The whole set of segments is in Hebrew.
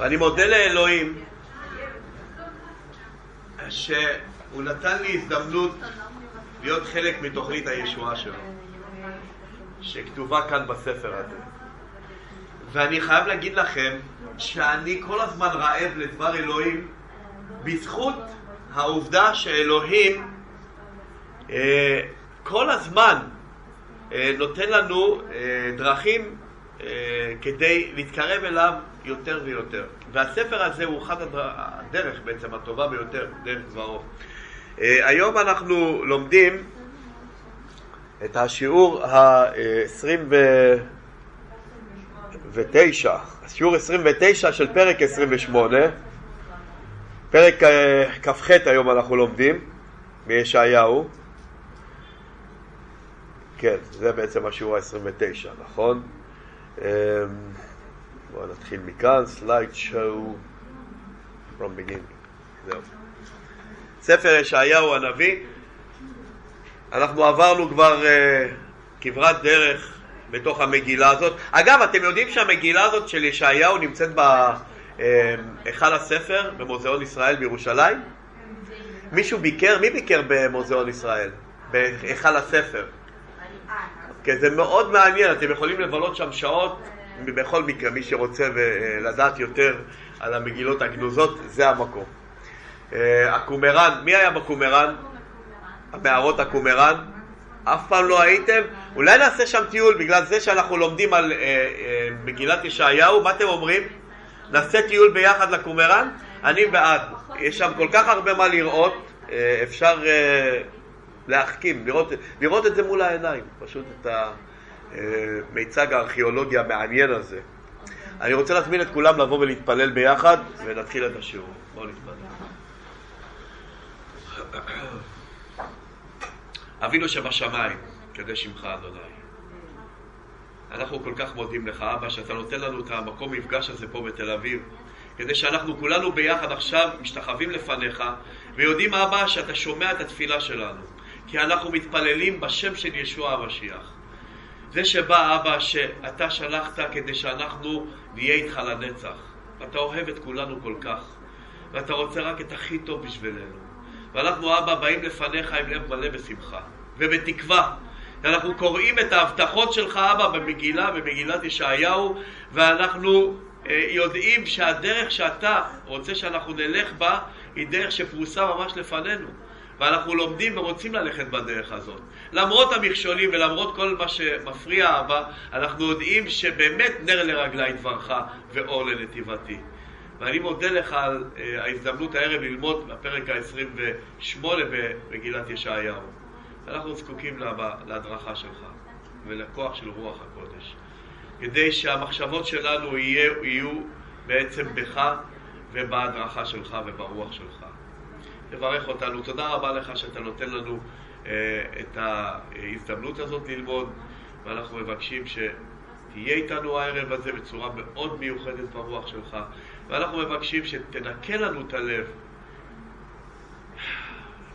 ואני מודה לאלוהים שהוא נתן לי הזדמנות להיות חלק מתוכנית הישועה שלו, שכתובה כאן בספר הזה. ואני חייב להגיד לכם שאני כל הזמן רעב לדבר אלוהים בזכות העובדה שאלוהים אה, כל הזמן אה, נותן לנו אה, דרכים כדי להתקרב אליו יותר ויותר. והספר הזה הוא אחד הדרך בעצם הטובה ביותר, דרך דברו. אה, היום אנחנו לומדים את השיעור ה-29, השיעור 29 של פרק 28, פרק אה, כ"ח היום אנחנו לומדים מישעיהו. כן, זה בעצם השיעור ה-29, נכון? בואו נתחיל מכאן, סלייד שואו from beginning. זהו. ספר ישעיהו הנביא, אנחנו עברנו כבר uh, כברת דרך בתוך המגילה הזאת. אגב, אתם יודעים שהמגילה הזאת של ישעיהו נמצאת בהיכל הספר במוזיאון ישראל בירושלים? מישהו ביקר? מי ביקר במוזיאון ישראל? בהיכל הספר. כן, זה מאוד מעניין, אתם יכולים לבלות שם שעות, בכל מקרה, מי שרוצה לדעת יותר על המגילות הגנוזות, זה המקום. אה, הקומראן, מי היה בקומראן? המערות הקומראן? אף פעם לא הייתם? אולי נעשה שם טיול, בגלל זה שאנחנו לומדים על אה, אה, מגילת ישעיהו, מה אתם אומרים? נעשה טיול ביחד לקומראן? אני בעד. יש שם כל כך הרבה מה לראות, אה, אפשר אה, להחכים, לראות, לראות את זה מול העיניים, פשוט את המיצג הארכיאולוגי המעניין הזה. אני רוצה להזמין את כולם לבוא ולהתפלל ביחד, ונתחיל את השיעור. בואו נתפלל. אבינו שבשמיים, קדש שמך אדוני. אנחנו כל כך מודים לך, אבא, שאתה נותן לנו את המקום מפגש הזה פה בתל אביב, כדי שאנחנו כולנו ביחד עכשיו משתחווים לפניך, ויודעים, אבא, שאתה שומע את התפילה שלנו. כי אנחנו מתפללים בשם של ישוע המשיח. זה שבא אבא שאתה שלחת כדי שאנחנו נהיה איתך לנצח. ואתה אוהב את כולנו כל כך, ואתה רוצה רק את הכי טוב בשבילנו. ואנחנו אבא באים לפניך עם לב מלא בשמחה ובתקווה. ואנחנו קוראים את ההבטחות שלך אבא במגילה, במגילת ישעיהו, ואנחנו אה, יודעים שהדרך שאתה רוצה שאנחנו נלך בה היא דרך שפרוסה ממש לפנינו. ואנחנו לומדים ורוצים ללכת בדרך הזאת. למרות המכשולים ולמרות כל מה שמפריע אבא, אנחנו יודעים שבאמת נר לרגלי דברך ואור לנתיבתי. ואני מודה לך על uh, ההזדמנות הערב ללמוד בפרק ה-28 במגילת ישעיהו. אנחנו זקוקים לה, להדרכה שלך ולכוח של רוח הקודש, כדי שהמחשבות שלנו יהיו, יהיו בעצם בך ובהדרכה שלך וברוח שלך. תברך אותנו. תודה רבה לך שאתה נותן לנו אה, את ההזדמנות הזאת ללמוד, ואנחנו מבקשים שתהיה איתנו הערב הזה בצורה מאוד מיוחדת ברוח שלך, ואנחנו מבקשים שתנקה לנו את הלב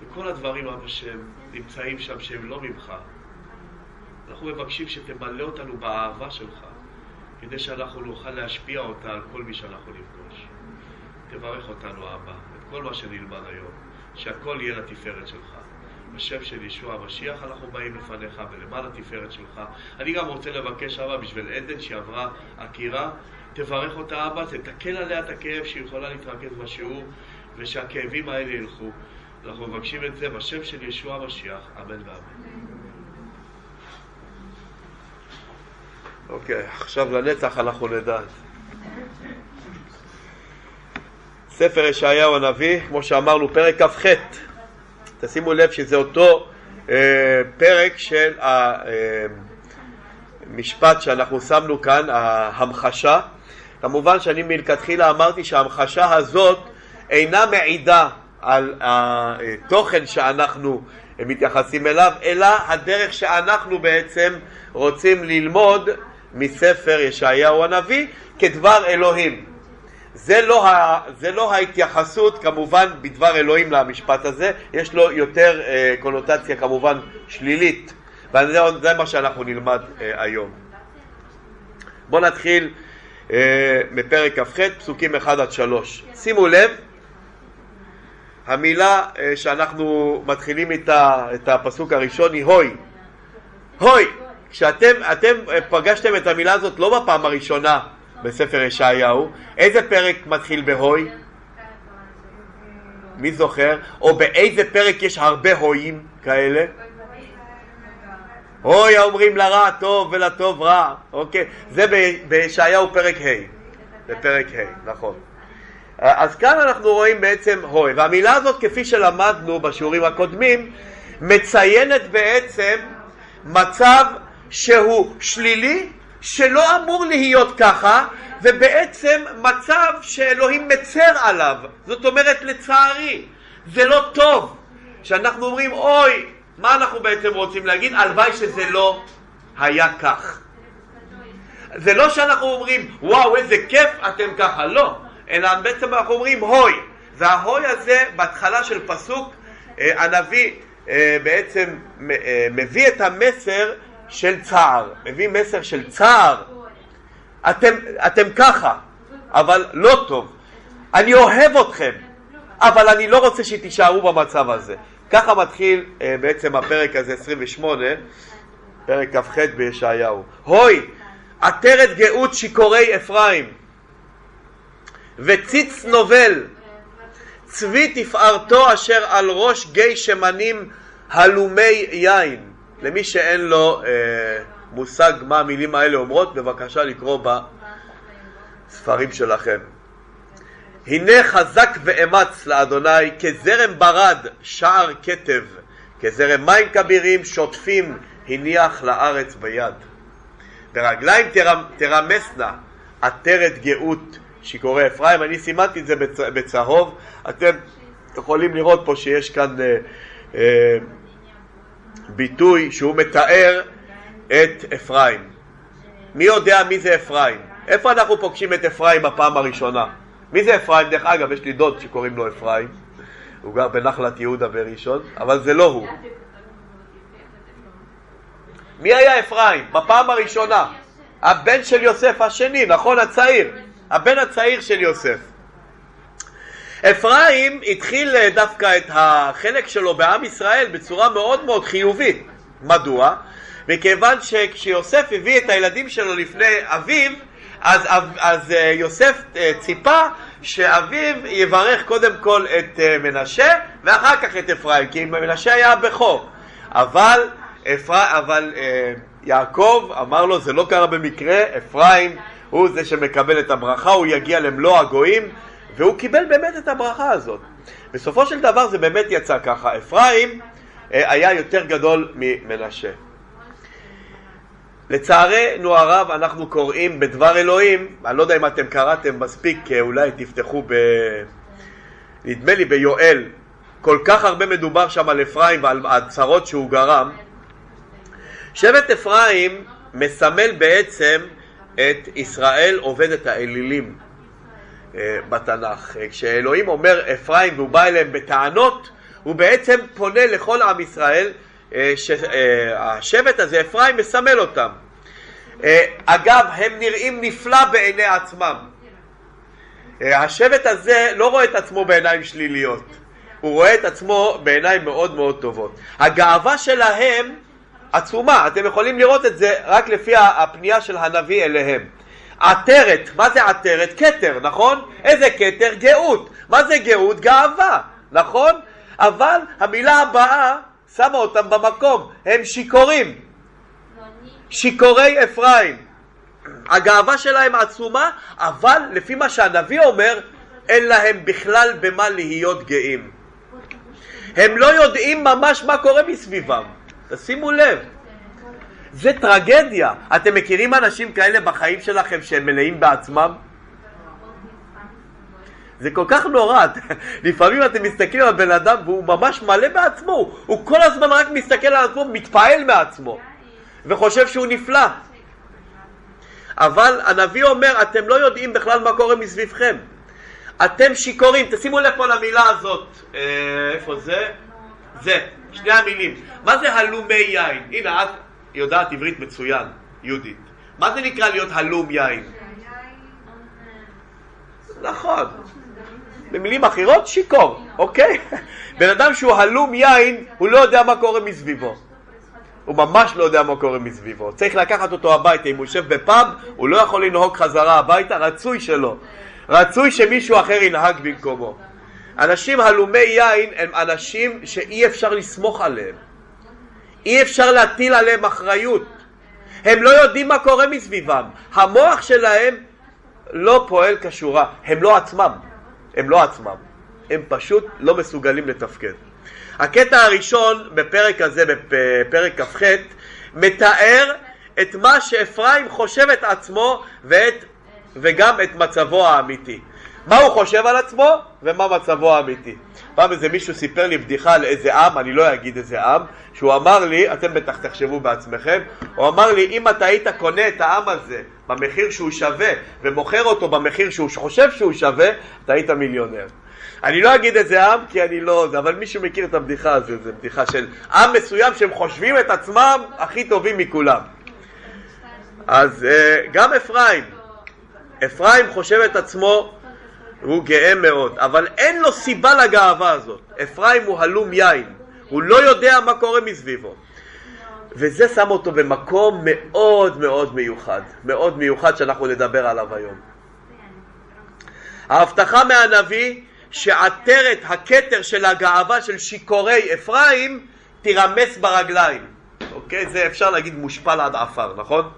וכל הדברים, אבא, שהם נמצאים שם, שהם לא ממך. אנחנו מבקשים שתמלא אותנו באהבה שלך, כדי שאנחנו נוכל להשפיע אותה על כל מי שאנחנו נפגוש. תברך אותנו, אבא, את כל מה שנלמד היום. שהכל יהיה לתפארת שלך. בשם של ישוע המשיח אנחנו באים לפניך ולמען התפארת שלך. אני גם רוצה לבקש, אבא, בשביל עדן שעברה עקירה, תברך אותה, אבא, תתקן עליה את הכאב שהיא יכולה להתרכז בשיעור ושהכאבים האלה ילכו. אנחנו מבקשים את זה בשם של ישוע המשיח, אמן ואמן. אוקיי, okay, עכשיו לנצח אנחנו נדע. ספר ישעיהו הנביא, כמו שאמרנו, פרק כ"ח. תשימו לב שזה אותו אה, פרק של המשפט אה, שאנחנו שמנו כאן, ההמחשה. כמובן שאני מלכתחילה אמרתי שההמחשה הזאת אינה מעידה על התוכן שאנחנו מתייחסים אליו, אלא הדרך שאנחנו בעצם רוצים ללמוד מספר ישעיהו הנביא כדבר אלוהים. זה לא, ה, זה לא ההתייחסות כמובן בדבר אלוהים למשפט הזה, יש לו יותר אה, קונוטציה כמובן שלילית, וזה מה שאנחנו נלמד אה, היום. בואו נתחיל אה, מפרק כ"ח, פסוקים 1 עד 3. שימו לב, המילה אה, שאנחנו מתחילים איתה, את הפסוק הראשון היא הוי. הוי! כשאתם אתם אה, פגשתם את המילה הזאת לא בפעם הראשונה בספר ישעיהו, איזה פרק מתחיל בהוי? מי זוכר? או באיזה פרק יש הרבה הויים כאלה? הוי האומרים לרע טוב ולטוב רע, אוקיי? זה בישעיהו פרק ה', בפרק ה', נכון. אז כאן אנחנו רואים בעצם הוי, והמילה הזאת כפי שלמדנו בשיעורים הקודמים, מציינת בעצם מצב שהוא שלילי, שלא אמור להיות ככה, ובעצם מצב שאלוהים מצר עליו. זאת אומרת, לצערי, זה לא טוב. שאנחנו אומרים, אוי, מה אנחנו בעצם רוצים להגיד? הלוואי שזה לא היה כך. זה לא שאנחנו אומרים, וואו, איזה כיף אתם ככה, לא. אלא בעצם אנחנו אומרים, הוי. וההוי הזה, בהתחלה של פסוק, אה, הנביא אה, בעצם אה, מביא את המסר של צער, מביא מסר של צער. אתם, אתם ככה, אבל לא טוב. אני אוהב אתכם, אבל אני לא רוצה שתישארו במצב הזה. ככה מתחיל uh, בעצם הפרק הזה, 28, פרק כ"ח בישעיהו. הוי, עטרת גאות שיכורי אפרים, וציץ נובל, צבי תפארתו אשר על ראש גיא שמנים הלומי יין. למי שאין לו אה, מושג מה המילים האלה אומרות, בבקשה לקרוא בספרים שלכם. הנה חזק ואמץ לאדוני כזרם ברד שער כתב, כזרם מים כבירים שוטפים הניח לארץ ביד. ברגליים תרמסנה עטרת גאות שיכורי אפרים, אני סימנתי את זה בצהוב, אתם יכולים לראות פה שיש כאן אה, אה, ביטוי שהוא מתאר את אפרים. מי יודע מי זה אפרים? איפה אנחנו פוגשים את אפרים בפעם הראשונה? מי זה אפרים? דרך אגב, יש לי דוד שקוראים לו אפרים, הוא גר בנחלת יהודה בראשון, אבל זה לא הוא. מי היה אפרים? בפעם הראשונה. הבן של יוסף השני, נכון? הצעיר. הבן הצעיר של יוסף. אפרים התחיל אה, דווקא את החלק שלו בעם ישראל בצורה מאוד מאוד חיובית. מדוע? מכיוון שכשיוסף הביא את הילדים שלו לפני אביו, אז, אז אה, יוסף אה, ציפה שאביו יברך קודם כל את מנשה ואחר כך את אפרים, כי מנשה היה הבכור. אבל, אפר... אבל יעקב אמר לו, זה לא קרה במקרה, אפרים הוא זה שמקבל את הברכה, הוא יגיע למלוא הגויים והוא קיבל באמת את הברכה הזאת. בסופו של דבר זה באמת יצא ככה, אפרים אה, היה יותר גדול ממנשה. לצערנו הרב אנחנו קוראים בדבר אלוהים, אני לא יודע אם אתם קראתם מספיק, אה, אולי תפתחו ב... נדמה לי ביואל, כל כך הרבה מדובר שם על אפרים ועל הצרות שהוא גרם. שבט אפרים מסמל בעצם את ישראל עובד את האלילים. אה, בתנ"ך. אה, כשאלוהים אומר אפרים והוא בא אליהם בטענות, הוא בעצם פונה לכל עם ישראל אה, שהשבט הזה, אפרים, מסמל אותם. אגב, הם נראים נפלא בעיני עצמם. השבט הזה לא רואה את עצמו בעיניים שליליות, הוא רואה את עצמו בעיניים מאוד מאוד טובות. הגאווה שלהם עצומה, אתם יכולים לראות את זה רק לפי הפנייה של הנביא אליהם. עטרת, מה זה עטרת? כתר, נכון? איזה כתר? גאות. מה זה גאות? גאווה, נכון? אבל המילה הבאה שמה אותם במקום, הם שיכורים. שיכורי אפרים. הגאווה שלהם עצומה, אבל לפי מה שהנביא אומר, אין להם בכלל במה להיות גאים. הם לא יודעים ממש מה קורה מסביבם. תשימו לב. זה טרגדיה. אתם מכירים אנשים כאלה בחיים שלכם שהם מלאים בעצמם? זה כל כך נורא, לפעמים אתם מסתכלים על בן אדם והוא ממש מלא בעצמו, הוא כל הזמן רק מסתכל על עצמו, מתפעל מעצמו וחושב שהוא נפלא. אבל הנביא אומר, אתם לא יודעים בכלל מה קורה מסביבכם. אתם שיכורים, תשימו לב פה למילה הזאת. אה, איפה זה? זה, שני המילים. מה זה הלומי יין? הנה, את יודעת עברית מצוין, יהודית. מה זה נקרא להיות הלום יין? נכון. במילים אחרות, שיכור, אוקיי? בן אדם שהוא הלום יין, הוא לא יודע מה קורה מסביבו. הוא ממש לא יודע מה קורה מסביבו. צריך לקחת אותו הביתה. אם הוא יושב בפאב, הוא לא יכול לנהוג חזרה הביתה, רצוי שלא. רצוי שמישהו אחר ינהג במקומו. אנשים הלומי יין הם אנשים שאי אפשר לסמוך עליהם. אי אפשר להטיל עליהם אחריות. הם לא יודעים מה קורה מסביבם. המוח שלהם לא פועל כשורה. הם לא עצמם. הם לא עצמם. הם פשוט לא מסוגלים לתפקד. הקטע הראשון בפרק הזה, בפרק כ"ח, מתאר את מה שאפרים חושב את עצמו ואת, וגם את מצבו האמיתי. מה הוא חושב על עצמו ומה מצבו האמיתי. פעם איזה מישהו סיפר לי בדיחה על איזה עם, אני לא אגיד איזה עם, שהוא אמר לי, אתם בטח תחשבו בעצמכם, הוא אמר לי, אם אתה היית קונה את העם הזה במחיר שהוא שווה ומוכר אותו במחיר שהוא חושב שהוא שווה, אתה היית מיליונר. אני לא אגיד איזה עם כי אני לא... אבל מישהו מכיר את הבדיחה הזו, זו בדיחה של עם מסוים שהם חושבים את עצמם הכי טובים מכולם. אז אה, גם אפרים, אפרים חושב את עצמו, הוא גאה מאוד, אבל אין לו סיבה לגאווה הזאת. אפרים הוא הלום יין, הוא לא יודע מה קורה מסביבו. וזה שם אותו במקום מאוד מאוד מיוחד, מאוד מיוחד שאנחנו נדבר עליו היום. ההבטחה מהנביא שעטרת הכתר של הגאווה של שיכורי אפרים תירמס ברגליים. אוקיי? זה אפשר להגיד מושפל עד עפר, נכון?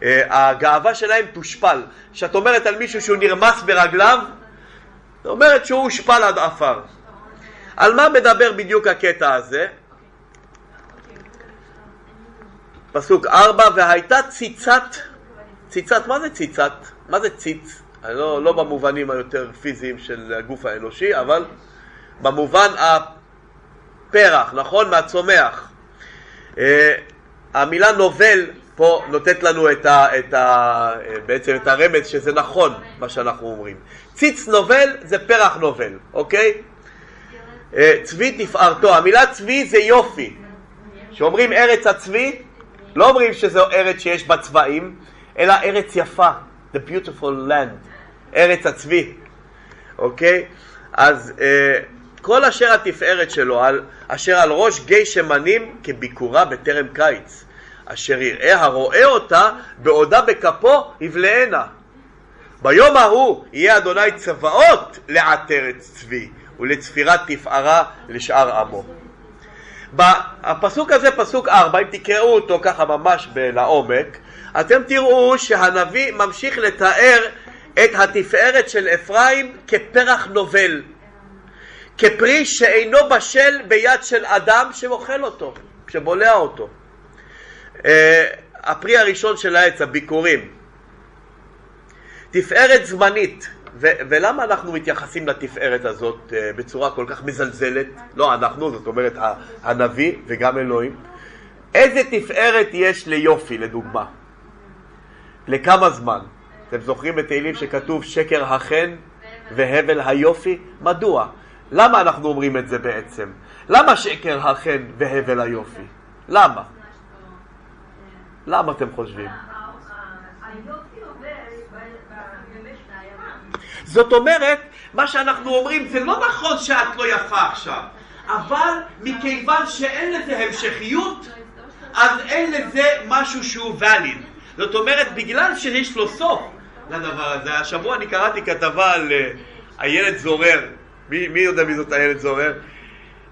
Uh, הגאווה שלהם תושפל. כשאת אומרת על מישהו שהוא נרמס ברגליו, זאת אומרת שהוא הושפל עד עפר. על מה מדבר בדיוק הקטע הזה? פסוק ארבע, והייתה ציצת, ציצת, מה זה ציצת? מה זה ציץ? לא, לא במובנים היותר פיזיים של הגוף האנושי, אבל במובן הפרח, נכון? מהצומח. Uh, המילה נובל פה נותנת לנו את ה, את ה, בעצם את הרמז שזה נכון מה שאנחנו אומרים. ציץ נובל זה פרח נובל, אוקיי? Uh, צבי תפארתו, המילה צבי זה יופי. כשאומרים ארץ הצבי, לא אומרים שזו ארץ שיש בה צבעים, אלא ארץ יפה, the beautiful land. ארץ הצבי, אוקיי? אז אה, כל אשר התפארת שלו, על, אשר על ראש גיא שמנים כביקורה בטרם קיץ, אשר יראה הרואה אותה בעודה בכפו יבלענה. ביום ההוא יהיה אדוני צבאות לעטרת צבי ולצפירת תפארה לשאר עמו. הפסוק הזה, פסוק ארבע, אם תקראו אותו ככה ממש לעומק, אתם תראו שהנביא ממשיך לתאר את התפארת של אפרים כפרח נובל, כפרי שאינו בשל ביד של אדם שמאכל אותו, שבולע אותו. Uh, הפרי הראשון של העץ, הביקורים. תפארת זמנית, ו- ולמה אנחנו מתייחסים לתפארת הזאת uh, בצורה כל כך מזלזלת? לא אנחנו, זאת אומרת הנביא וגם אלוהים. איזה תפארת יש ליופי, לדוגמה? לכמה זמן? אתם זוכרים בתהילים שכתוב שקר החן והבל היופי? מדוע? למה אנחנו אומרים את זה בעצם? למה שקר החן והבל היופי? למה? למה אתם חושבים? זאת אומרת, מה שאנחנו אומרים, זה לא נכון שאת לא יפה עכשיו, אבל מכיוון שאין לזה המשכיות, אז אין לזה משהו שהוא ואליד. זאת אומרת, בגלל שיש לו סוף, לדבר הזה. השבוע אני קראתי כתבה על אה, איילת זורר. מי, מי יודע מי זאת איילת זורר?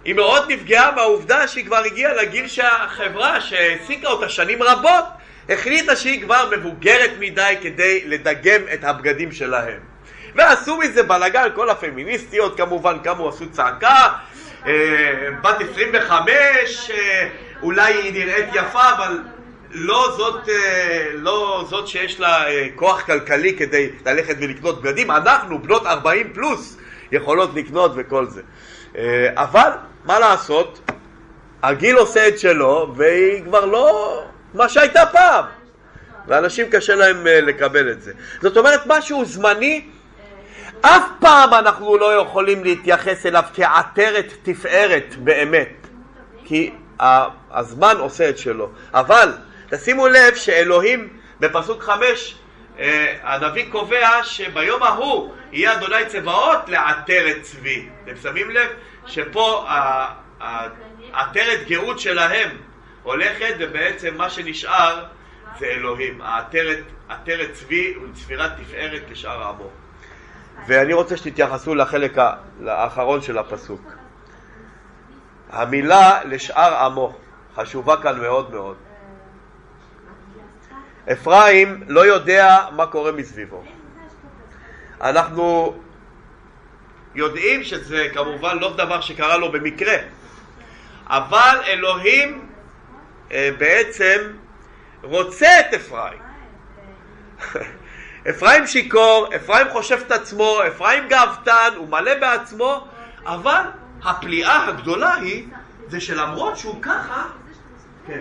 היא מאוד נפגעה מהעובדה שהיא כבר הגיעה לגיל שהחברה שהעסיקה אותה שנים רבות החליטה שהיא כבר מבוגרת מדי כדי לדגם את הבגדים שלהם. ועשו מזה בלאגן, כל הפמיניסטיות כמובן קמו, עשו צעקה, אה, בת 25, אה, אולי היא נראית יפה, אבל לא זאת, אה, לא זאת שיש לה כוח כלכלי כדי ללכת ולקנות בגדים, אנחנו, בנות 40 פלוס, יכולות לקנות וכל זה. אה, אבל, מה לעשות, הגיל עושה את שלו, והיא כבר לא מה שהייתה פעם. ואנשים קשה להם לקבל את זה. זאת אומרת, משהו זמני, אף פעם אנחנו לא יכולים להתייחס אליו כעטרת תפארת באמת, כי הזמן עושה את שלו. אבל תשימו לב שאלוהים בפסוק חמש אה, הנביא קובע שביום ההוא יהיה אדוני צבאות לעטר צבי. אתם שמים לב שפה העטרת גאות שלהם הולכת ובעצם מה שנשאר זה אלוהים. העטרת צבי וצפירת תפארת לשאר עמו. ואני רוצה שתתייחסו לחלק האחרון של הפסוק. המילה לשאר עמו חשובה כאן מאוד מאוד. אפרים לא יודע מה קורה מסביבו. אנחנו יודעים שזה כמובן לא דבר שקרה לו במקרה, אבל אלוהים אה, בעצם רוצה את אפרים. אפרים שיכור, אפרים חושב את עצמו, אפרים גאוותן, הוא מלא בעצמו, אבל הפליאה הגדולה היא זה שלמרות שהוא ככה, כן.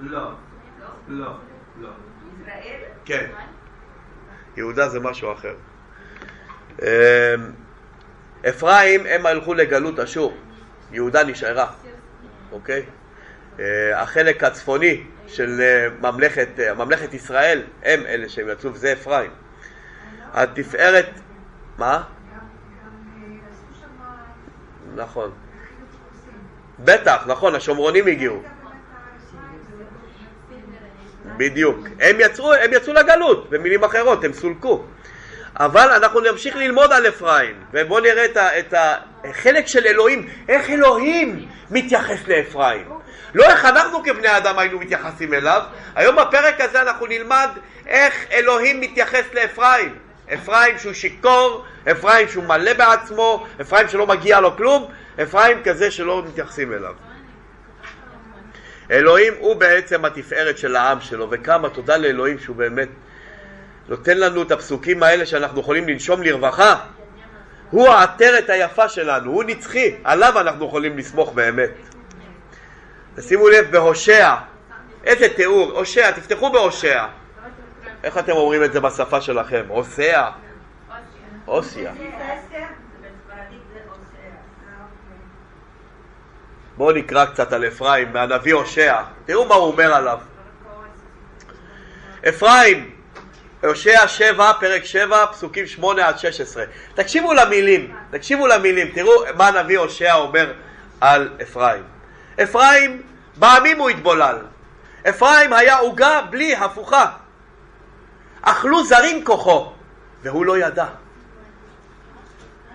לא, לא, לא. ישראל? כן. יהודה זה משהו אחר. אמ, אפרים הם הלכו לגלות אשור, יהודה נשארה, אוקיי? אה, החלק הצפוני של אה, ממלכת, אה, ממלכת ישראל הם אלה שהם יצאו, וזה אפרים. התפארת, מה? נכון. בטח, נכון, השומרונים הגיעו. בדיוק. הם יצאו, הם יצאו לגלות, במילים אחרות, הם סולקו. אבל אנחנו נמשיך ללמוד על אפרים, ובואו נראה את, ה, את החלק של אלוהים, איך אלוהים מתייחס לאפרים. לא איך אנחנו כבני אדם היינו מתייחסים אליו, היום בפרק הזה אנחנו נלמד איך אלוהים מתייחס לאפרים. אפרים שהוא שיכור, אפרים שהוא מלא בעצמו, אפרים שלא מגיע לו כלום, אפרים כזה שלא מתייחסים אליו. אלוהים הוא בעצם התפארת של העם שלו, וכמה תודה לאלוהים שהוא באמת נותן לנו את הפסוקים האלה שאנחנו יכולים לנשום לרווחה. הוא העטרת היפה שלנו, הוא נצחי, עליו אנחנו יכולים לסמוך באמת. תשימו לב בהושע, איזה תיאור, הושע, תפתחו בהושע. איך אתם אומרים את זה בשפה שלכם? הושע? הושע. בואו נקרא קצת על אפרים מהנביא הושע, תראו מה הוא אומר עליו. אפרים, הושע 7, פרק 7, פסוקים 8 עד 16. תקשיבו למילים, תקשיבו למילים, תראו מה הנביא הושע אומר על אפרים. אפרים, בעמים הוא התבולל. אפרים היה עוגה בלי הפוכה. אכלו זרים כוחו, והוא לא ידע.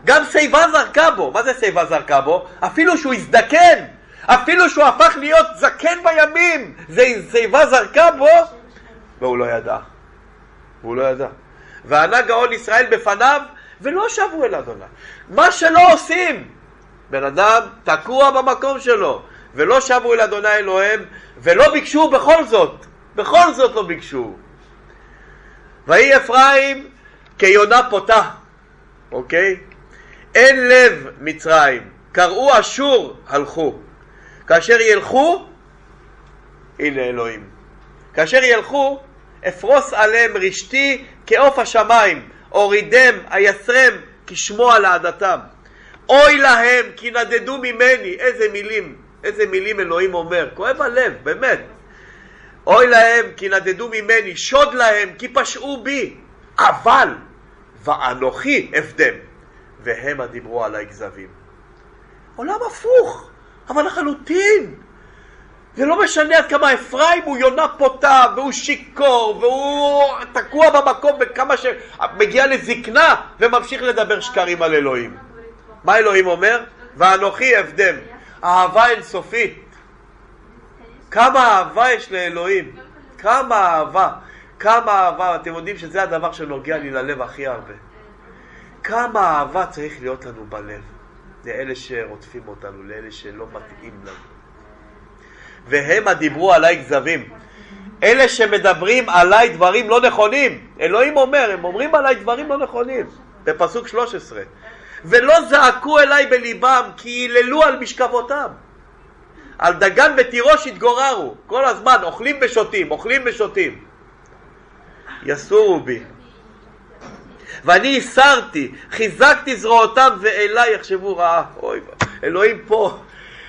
גם שיבה זרקה בו. מה זה שיבה זרקה בו? אפילו שהוא הזדקן, אפילו שהוא הפך להיות זקן בימים, זה שיבה זרקה בו, והוא לא ידע. והוא לא ידע. וענה גאון ישראל בפניו, ולא שבו אל אדוני. מה שלא עושים, בן אדם תקוע במקום שלו, ולא שבו אל אדוני אלוהיהם, ולא ביקשו בכל זאת, בכל זאת לא ביקשו. ויהי אפרים כיונה פותה, אוקיי? אין לב מצרים, קראו אשור הלכו. כאשר ילכו, הנה אלוהים. כאשר ילכו, אפרוס עליהם רשתי כעוף השמיים, אורידם, אייסרם, כשמוע לעדתם. אוי להם כי נדדו ממני, איזה מילים, איזה מילים אלוהים אומר, כואב הלב, באמת. אוי להם כי נדדו ממני, שוד להם כי פשעו בי, אבל ואנוכי אבדם, והמה דיברו עלי כזבים. עולם הפוך, אבל לחלוטין. זה לא משנה עד כמה אפרים הוא יונה פוטה, והוא שיכור, והוא תקוע במקום בכמה שמגיע לזקנה וממשיך לדבר שקרים על אלוהים. מה אלוהים אומר? ואנוכי אבדם. אהבה אינסופית. כמה אהבה יש לאלוהים. כמה אהבה. כמה אהבה. אתם יודעים שזה הדבר שנוגע לי ללב הכי הרבה. כמה אהבה צריך להיות לנו בלב. לאלה שרודפים אותנו, לאלה שלא מתאים לנו. והמה דיברו עליי כזבים. אלה שמדברים עליי דברים לא נכונים, אלוהים אומר, הם אומרים עליי דברים לא נכונים, בפסוק 13. ולא זעקו אליי בליבם, כי היללו על משכבותם. על דגן ותירוש התגוררו, כל הזמן אוכלים ושותים, אוכלים ושותים. יסורו בי. ואני הסרתי, חיזקתי זרועותם ואליי יחשבו רעה. אוי, אלוהים פה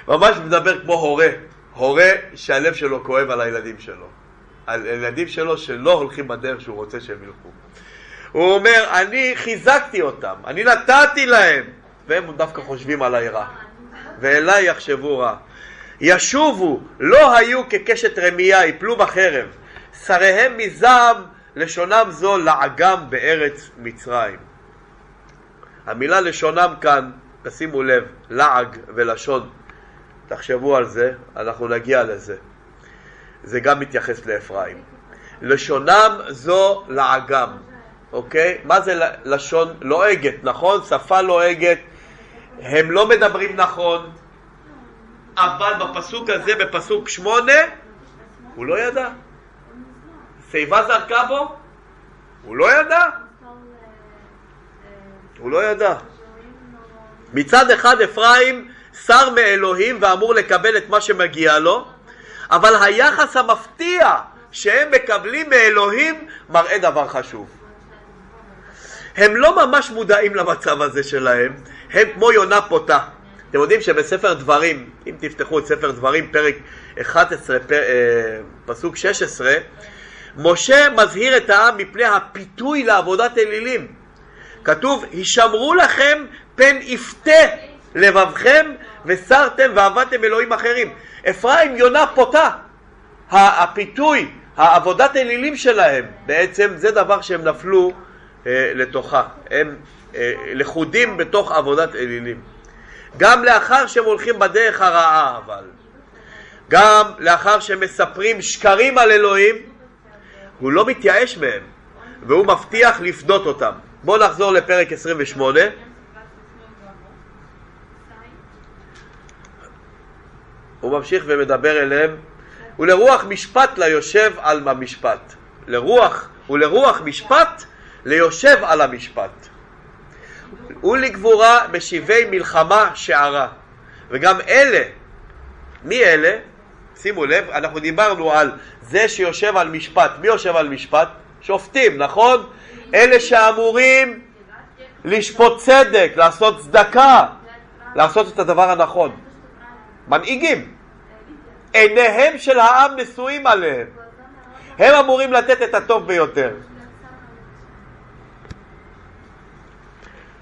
ממש מדבר כמו הורה, הורה שהלב שלו כואב על הילדים שלו, על הילדים שלו שלא הולכים בדרך שהוא רוצה שהם ילכו. הוא אומר, אני חיזקתי אותם, אני נתתי להם, והם דווקא חושבים עליי רע, ואליי יחשבו רע. ישובו, לא היו כקשת רמייה, יפלו בחרב, שריהם מזעם, לשונם זו לעגם בארץ מצרים. המילה לשונם כאן, תשימו לב, לעג ולשון, תחשבו על זה, אנחנו נגיע לזה. זה גם מתייחס לאפרים. לשונם זו לעגם, אוקיי? מה זה לשון לועגת, נכון? שפה לועגת, הם לא מדברים נכון, אבל בפסוק הזה, בפסוק שמונה, הוא לא ידע. שיבה זרקה בו? הוא לא ידע. הוא לא ידע. מצד אחד אפרים שר מאלוהים ואמור לקבל את מה שמגיע לו, אבל היחס המפתיע שהם מקבלים מאלוהים מראה דבר חשוב. הם לא ממש מודעים למצב הזה שלהם, הם כמו יונה פותה. אתם יודעים שבספר דברים, אם תפתחו את ספר דברים, פרק 11, פ... אה, פסוק 16, משה מזהיר את העם מפני הפיתוי לעבודת אלילים. כתוב, הישמרו לכם פן יפתה לבבכם וסרתם ועבדתם אלוהים אחרים. אפרים יונה פותה. הפיתוי, העבודת אלילים שלהם, בעצם זה דבר שהם נפלו אה, לתוכה. הם אה, לכודים בתוך עבודת אלילים. גם לאחר שהם הולכים בדרך הרעה אבל. גם לאחר שהם מספרים שקרים על אלוהים, הוא לא מתייאש מהם, והוא מבטיח לפדות אותם. בואו נחזור לפרק 28. הוא ממשיך ומדבר אליהם, ולרוח משפט ליושב על המשפט. לרוח, ולרוח משפט ליושב על המשפט. ולגבורה משיבי מלחמה שערה. וגם אלה, מי אלה? שימו לב, אנחנו דיברנו על זה שיושב על משפט. מי יושב על משפט? שופטים, נכון? אלה שאמורים לשפוט צדק, לעשות צדקה, לעשות את הדבר הנכון. מנהיגים. עיניהם של העם נשואים עליהם. הם אמורים לתת את הטוב ביותר.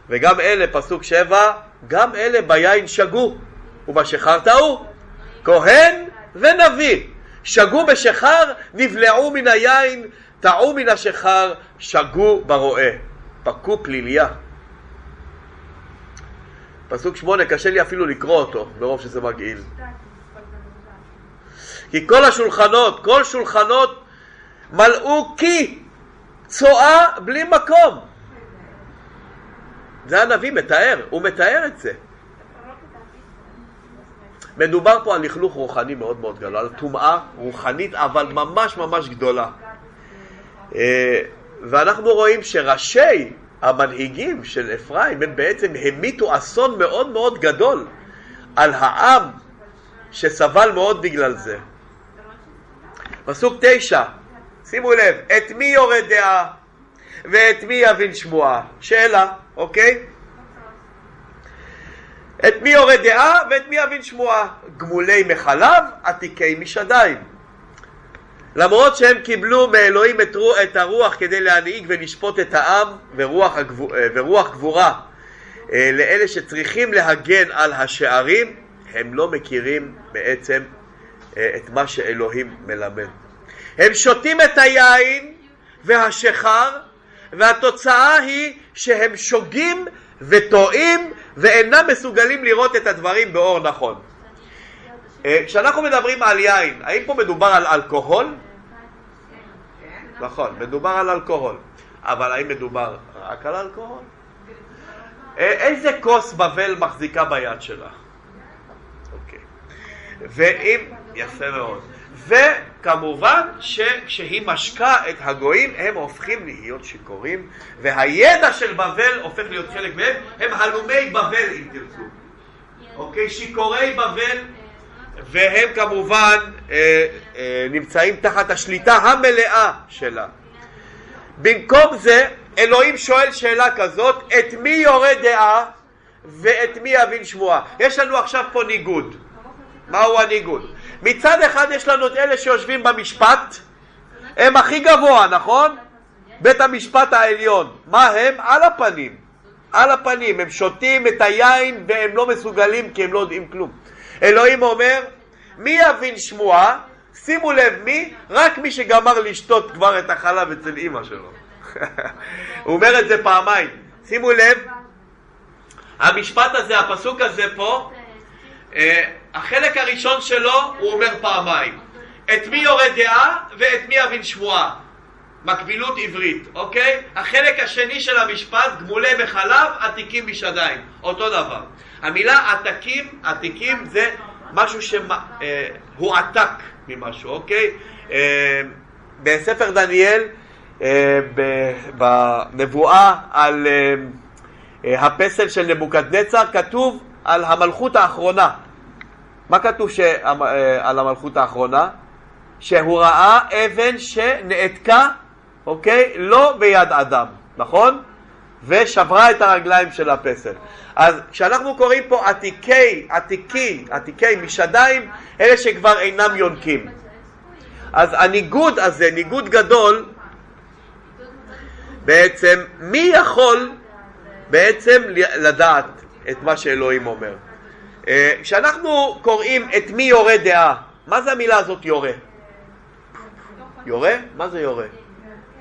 וגם אלה, פסוק שבע, גם אלה ביין שגו, ובשכר טעו. כהן ונביא, שגו בשכר, נבלעו מן היין, טעו מן השכר, שגו ברועה. פקו פליליה. פסוק שמונה, קשה לי אפילו לקרוא אותו, ברוב שזה מגעיל. כי כל השולחנות, כל שולחנות מלאו כי צואה בלי מקום. זה הנביא מתאר, הוא מתאר את זה. מדובר פה על לכלוך רוחני מאוד מאוד גדול, על טומאה רוחנית אבל ממש ממש גדולה. אה, ואנחנו רואים שראשי המנהיגים של אפרים הם בעצם המיתו אסון מאוד מאוד גדול על העם שסבל מאוד בגלל זה. פסוק תשע, שימו לב, את מי יורד דעה ואת מי יבין שמועה? שאלה, אוקיי? את מי יורד דעה ואת מי יבין שמועה? גמולי מחלב, עתיקי משדיים. למרות שהם קיבלו מאלוהים את הרוח כדי להנהיג ולשפוט את העם ורוח, הגבור, אה, ורוח גבורה אה, לאלה שצריכים להגן על השערים, הם לא מכירים בעצם אה, את מה שאלוהים מלמד. הם שותים את היין והשיכר והתוצאה היא שהם שוגים וטועים ואינם מסוגלים לראות את הדברים באור נכון. אה, כשאנחנו מדברים על יין, האם פה מדובר על אלכוהול? נכון, מדובר על אלכוהול. אבל האם מדובר רק על אלכוהול? אה, איזה כוס בבל מחזיקה ביד שלה? אוקיי. ואם... יפה מאוד. וכמובן שכשהיא משקה את הגויים הם הופכים להיות שיכורים והידע של בבל הופך להיות חלק מהם, הם הלומי בבל אם תרצו. אוקיי? שיכורי בבל והם כמובן אה, אה, נמצאים תחת השליטה המלאה שלה. במקום זה אלוהים שואל שאלה כזאת, את מי יורה דעה ואת מי יבין שמועה? יש לנו עכשיו פה ניגוד. מהו הניגוד? מצד אחד יש לנו את אלה שיושבים במשפט, הם הכי גבוה, נכון? בית המשפט העליון. מה הם? על הפנים. על הפנים. הם שותים את היין והם לא מסוגלים כי הם לא יודעים כלום. אלוהים אומר, מי יבין שמועה? שימו לב, מי? רק מי שגמר לשתות כבר את החלב אצל אימא שלו. הוא אומר את זה פעמיים. שימו לב, המשפט הזה, הפסוק הזה פה, אה, החלק הראשון שלו הוא אומר פעמיים. את מי יורה דעה ואת מי יבין שמועה. מקבילות עברית, אוקיי? החלק השני של המשפט, גמולי בחלב, עתיקים בשדיים. אותו דבר. המילה עתקים, עתיקים זה משהו שהוא אה, עתק ממשהו, אוקיי? אה, בספר דניאל, אה, בנבואה על הפסל של נבוקדנצר, כתוב על המלכות האחרונה. מה כתוב ש... אה, על המלכות האחרונה? שהוא ראה אבן שנעתקה, אוקיי? לא ביד אדם, נכון? ושברה את הרגליים של הפסל. אז כשאנחנו קוראים פה עתיקי, עתיקי, עתיקי משדיים, אלה שכבר אינם יונקים. אז הניגוד הזה, ניגוד גדול, בעצם מי יכול בעצם לדעת את מה שאלוהים אומר? אה, כשאנחנו קוראים את מי יורה דעה, מה זה המילה הזאת יורה? יורה? מה זה יורה?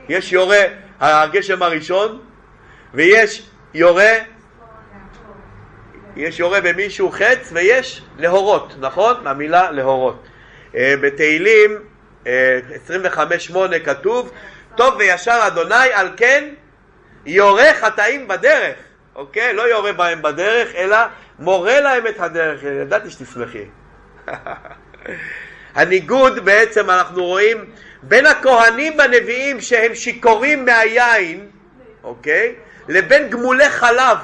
יש יורה הגשם הראשון ויש יורה יש יורה במישהו חץ ויש להורות, נכון? המילה להורות. אה, בתהילים 25-8 אה, כתוב טוב וישר אדוני על כן יורה חטאים בדרך, אוקיי? לא יורה בהם בדרך אלא מורה להם את הדרך. ידעתי שתשמחי. הניגוד בעצם אנחנו רואים בין הכהנים בנביאים שהם שיכורים מהיין, אוקיי? לבין גמולי חלב,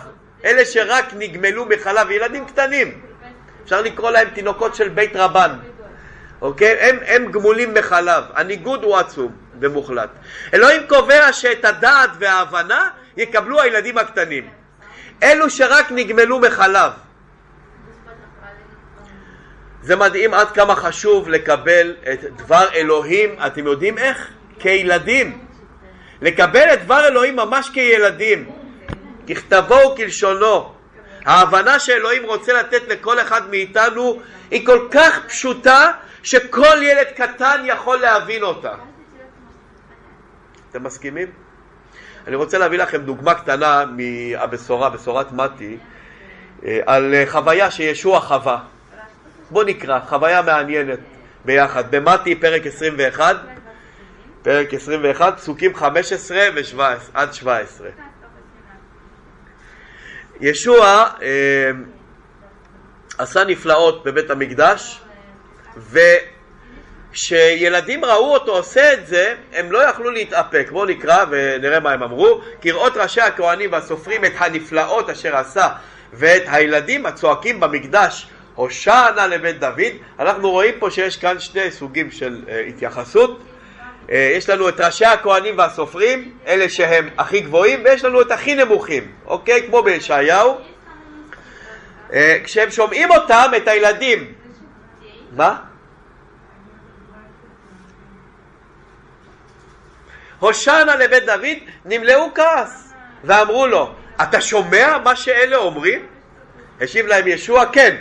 אלה שרק נגמלו מחלב, ילדים קטנים, אפשר לקרוא להם תינוקות של בית רבן, אוקיי? הם, הם גמולים מחלב, הניגוד הוא עצום ומוחלט. אלוהים קובע שאת הדעת וההבנה יקבלו הילדים הקטנים. אלו שרק נגמלו מחלב. זה מדהים עד כמה חשוב לקבל את דבר אלוהים, אתם יודעים איך? כילדים. לקבל את דבר אלוהים ממש כילדים. ככתבו וכלשונו. ההבנה שאלוהים רוצה לתת לכל אחד מאיתנו היא כל כך פשוטה שכל ילד קטן יכול להבין אותה. אתם מסכימים? אני רוצה להביא לכם דוגמה קטנה מהבשורה, בשורת מתי, אה, על חוויה שישוע חווה. בואו נקרא, חוויה מעניינת ביחד. במתי פרק 21, פרק 21, פסוקים 15 ו-17 עד 17. ישוע אה, עשה נפלאות בבית המקדש, וכשילדים ראו אותו עושה את זה, הם לא יכלו להתאפק. בואו נקרא ונראה מה הם אמרו. כראות ראשי הכהנים והסופרים את הנפלאות אשר עשה ואת הילדים הצועקים במקדש הושענה לבית דוד, אנחנו רואים פה שיש כאן שני סוגים של uh, התייחסות. Uh, יש לנו את ראשי הכהנים והסופרים, אלה שהם הכי גבוהים, ויש לנו את הכי נמוכים, אוקיי? כמו בישעיהו. Uh, כשהם שומעים אותם, את הילדים, מה? הושענה לבית דוד, נמלאו כעס, ואמרו לו, אתה שומע מה שאלה אומרים? השיב להם ישוע, כן.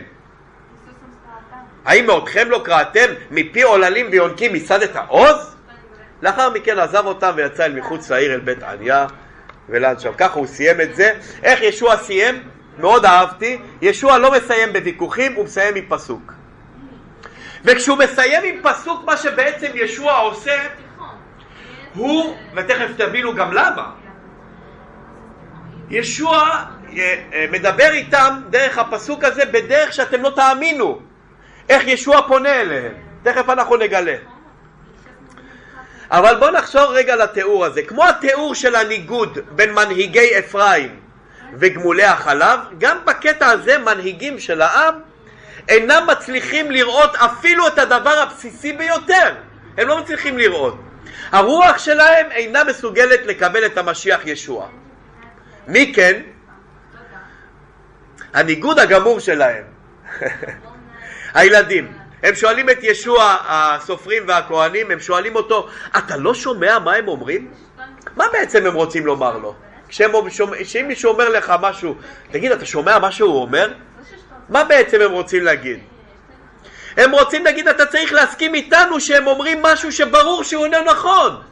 האם מאותכם לא קראתם מפי עוללים ויונקים את העוז? לאחר מכן עזב אותם ויצא אל מחוץ לעיר אל בית עניה ולאן שם. ככה הוא סיים את זה. איך ישוע סיים? מאוד אהבתי. ישוע לא מסיים בוויכוחים, הוא מסיים עם פסוק. וכשהוא מסיים עם פסוק, מה שבעצם ישוע עושה, הוא, ותכף תבינו גם למה, ישוע אה, אה, מדבר איתם דרך הפסוק הזה בדרך שאתם לא תאמינו. איך ישוע פונה אליהם. תכף אנחנו נגלה. אבל בואו נחשוב רגע לתיאור הזה. כמו התיאור של הניגוד בין מנהיגי אפרים וגמולי החלב, גם בקטע הזה מנהיגים של העם אינם מצליחים לראות אפילו את הדבר הבסיסי ביותר. הם לא מצליחים לראות. הרוח שלהם אינה מסוגלת לקבל את המשיח ישוע. מי כן? הניגוד הגמור שלהם. הילדים, הם שואלים את ישוע, הסופרים והכהנים, הם שואלים אותו, אתה לא שומע מה הם אומרים? מה בעצם הם רוצים לומר לו? כשאם מישהו אומר לך משהו, תגיד, אתה שומע מה שהוא אומר? מה בעצם הם רוצים להגיד? הם רוצים להגיד, אתה צריך להסכים איתנו שהם אומרים משהו שברור שהוא אינו נכון.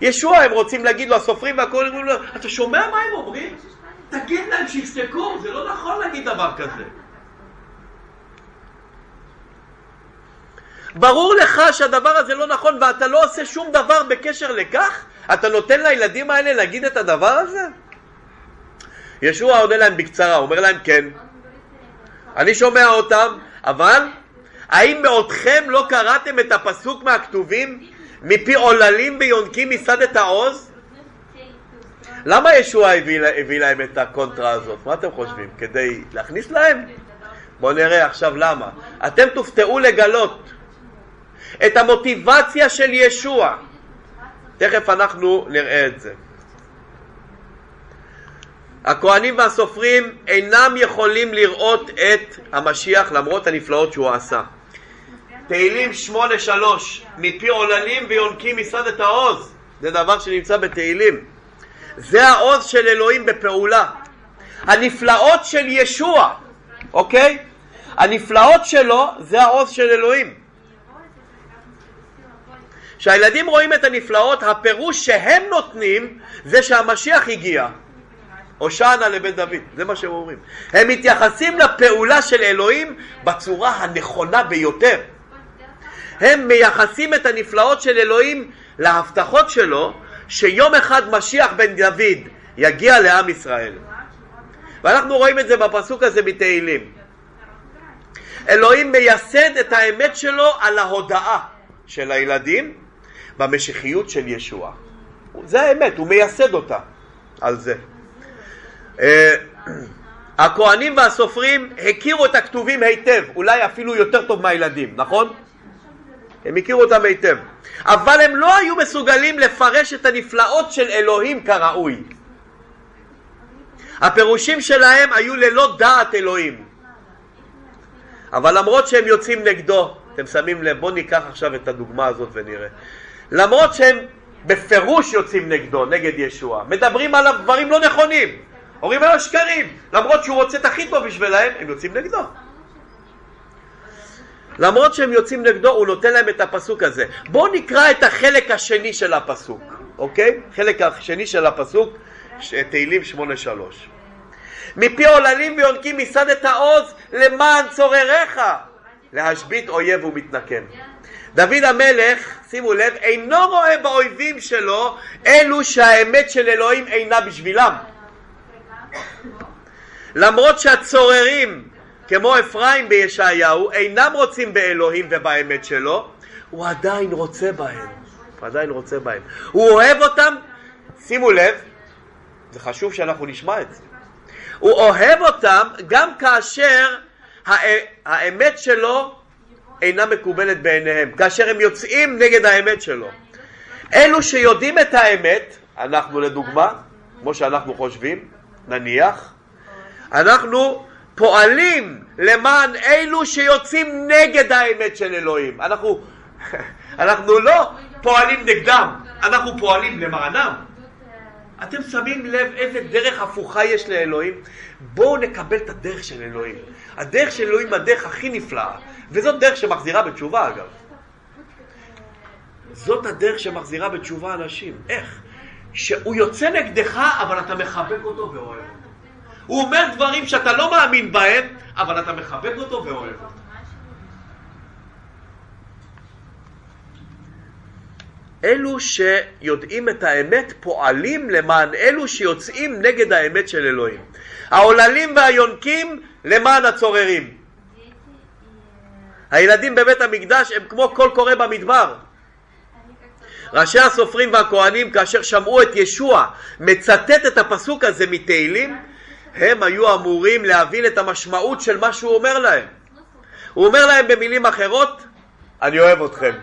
ישוע, הם רוצים להגיד לו, הסופרים והכהנים אומרים לו, אתה שומע מה הם אומרים? תגיד להם שישתקו, זה לא נכון להגיד דבר כזה. ברור לך שהדבר הזה לא נכון ואתה לא עושה שום דבר בקשר לכך? אתה נותן לילדים האלה להגיד את הדבר הזה? ישוע עונה להם בקצרה, אומר להם כן. אני שומע אותם, אבל האם מאותכם לא קראתם את הפסוק מהכתובים מפי עוללים ביונקים מסדת העוז? למה ישוע הביא, הביא להם את הקונטרה הזאת? מה אתם חושבים? כדי להכניס להם? בואו נראה עכשיו למה. אתם תופתעו לגלות את המוטיבציה של ישוע. תכף אנחנו נראה את זה. הכהנים והסופרים אינם יכולים לראות את המשיח למרות הנפלאות שהוא עשה. תהילים שמונה שלוש מפי עוללים ויונקים מסעדת העוז זה דבר שנמצא בתהילים זה העוז של אלוהים בפעולה הנפלאות של ישוע, אוקיי? הנפלאות שלו זה העוז של אלוהים כשהילדים רואים את הנפלאות, הפירוש שהם נותנים זה שהמשיח הגיע. הושענה לבית דוד, זה מה שהם אומרים. הם מתייחסים לפעולה של אלוהים בצורה הנכונה ביותר. הם מייחסים את הנפלאות של אלוהים להבטחות שלו שיום אחד משיח בן דוד יגיע לעם ישראל. ואנחנו רואים את זה בפסוק הזה מתהילים. אלוהים מייסד את האמת שלו על ההודאה של הילדים במשיחיות של ישוע. זה האמת, הוא מייסד אותה על זה. אה, הכהנים והסופרים הכירו את הכתובים היטב, אולי אפילו יותר טוב מהילדים, נכון? הם הכירו אותם היטב. אבל הם לא היו מסוגלים לפרש את הנפלאות של אלוהים כראוי. הפירושים שלהם היו ללא דעת אלוהים. אבל למרות שהם יוצאים נגדו, אתם שמים לב, בואו ניקח עכשיו את הדוגמה הזאת ונראה. למרות שהם בפירוש יוצאים נגדו, נגד ישוע, מדברים עליו דברים לא נכונים, אומרים עליו שקרים, למרות שהוא רוצה את הכי טוב בשבילהם, הם יוצאים נגדו. למרות שהם יוצאים נגדו, הוא נותן להם את הפסוק הזה. בואו נקרא את החלק השני של הפסוק, אוקיי? חלק השני של הפסוק, תהילים שמונה שלוש. מפי עוללים ויונקים מסדת העוז למען צורריך, להשבית אויב ומתנקם. דוד המלך, שימו לב, אינו רואה באויבים שלו אלו שהאמת של אלוהים אינה בשבילם. למרות שהצוררים כמו אפרים בישעיהו אינם רוצים באלוהים ובאמת שלו, הוא עדיין רוצה בהם. הוא עדיין רוצה בהם. הוא אוהב אותם, שימו לב, זה חשוב שאנחנו נשמע את זה. הוא אוהב אותם גם כאשר האמת שלו אינה מקובלת בעיניהם, כאשר הם יוצאים נגד האמת שלו. אלו שיודעים את האמת, אנחנו לדוגמה, כמו שאנחנו חושבים, נניח, אנחנו פועלים למען אלו שיוצאים נגד האמת של אלוהים. אנחנו, אנחנו לא פועלים נגדם, אנחנו פועלים למענם. אתם שמים לב איזה דרך הפוכה יש לאלוהים? בואו נקבל את הדרך של אלוהים. הדרך של אלוהים הדרך הכי נפלאה, וזאת דרך שמחזירה בתשובה אגב. זאת הדרך שמחזירה בתשובה אנשים. איך? שהוא יוצא נגדך, אבל אתה מחבק אותו ואוהב. הוא אומר דברים שאתה לא מאמין בהם, אבל אתה מחבק אותו ואוהב אותו. אלו שיודעים את האמת פועלים למען אלו שיוצאים נגד האמת של אלוהים. העוללים והיונקים למען הצוררים. הילדים בבית המקדש הם כמו קול קורא במדבר. ראשי הסופרים והכהנים כאשר שמעו את ישוע מצטט את הפסוק הזה מתהילים הם היו אמורים להבין את המשמעות של מה שהוא אומר להם. הוא אומר להם במילים אחרות, אני אוהב אתכם.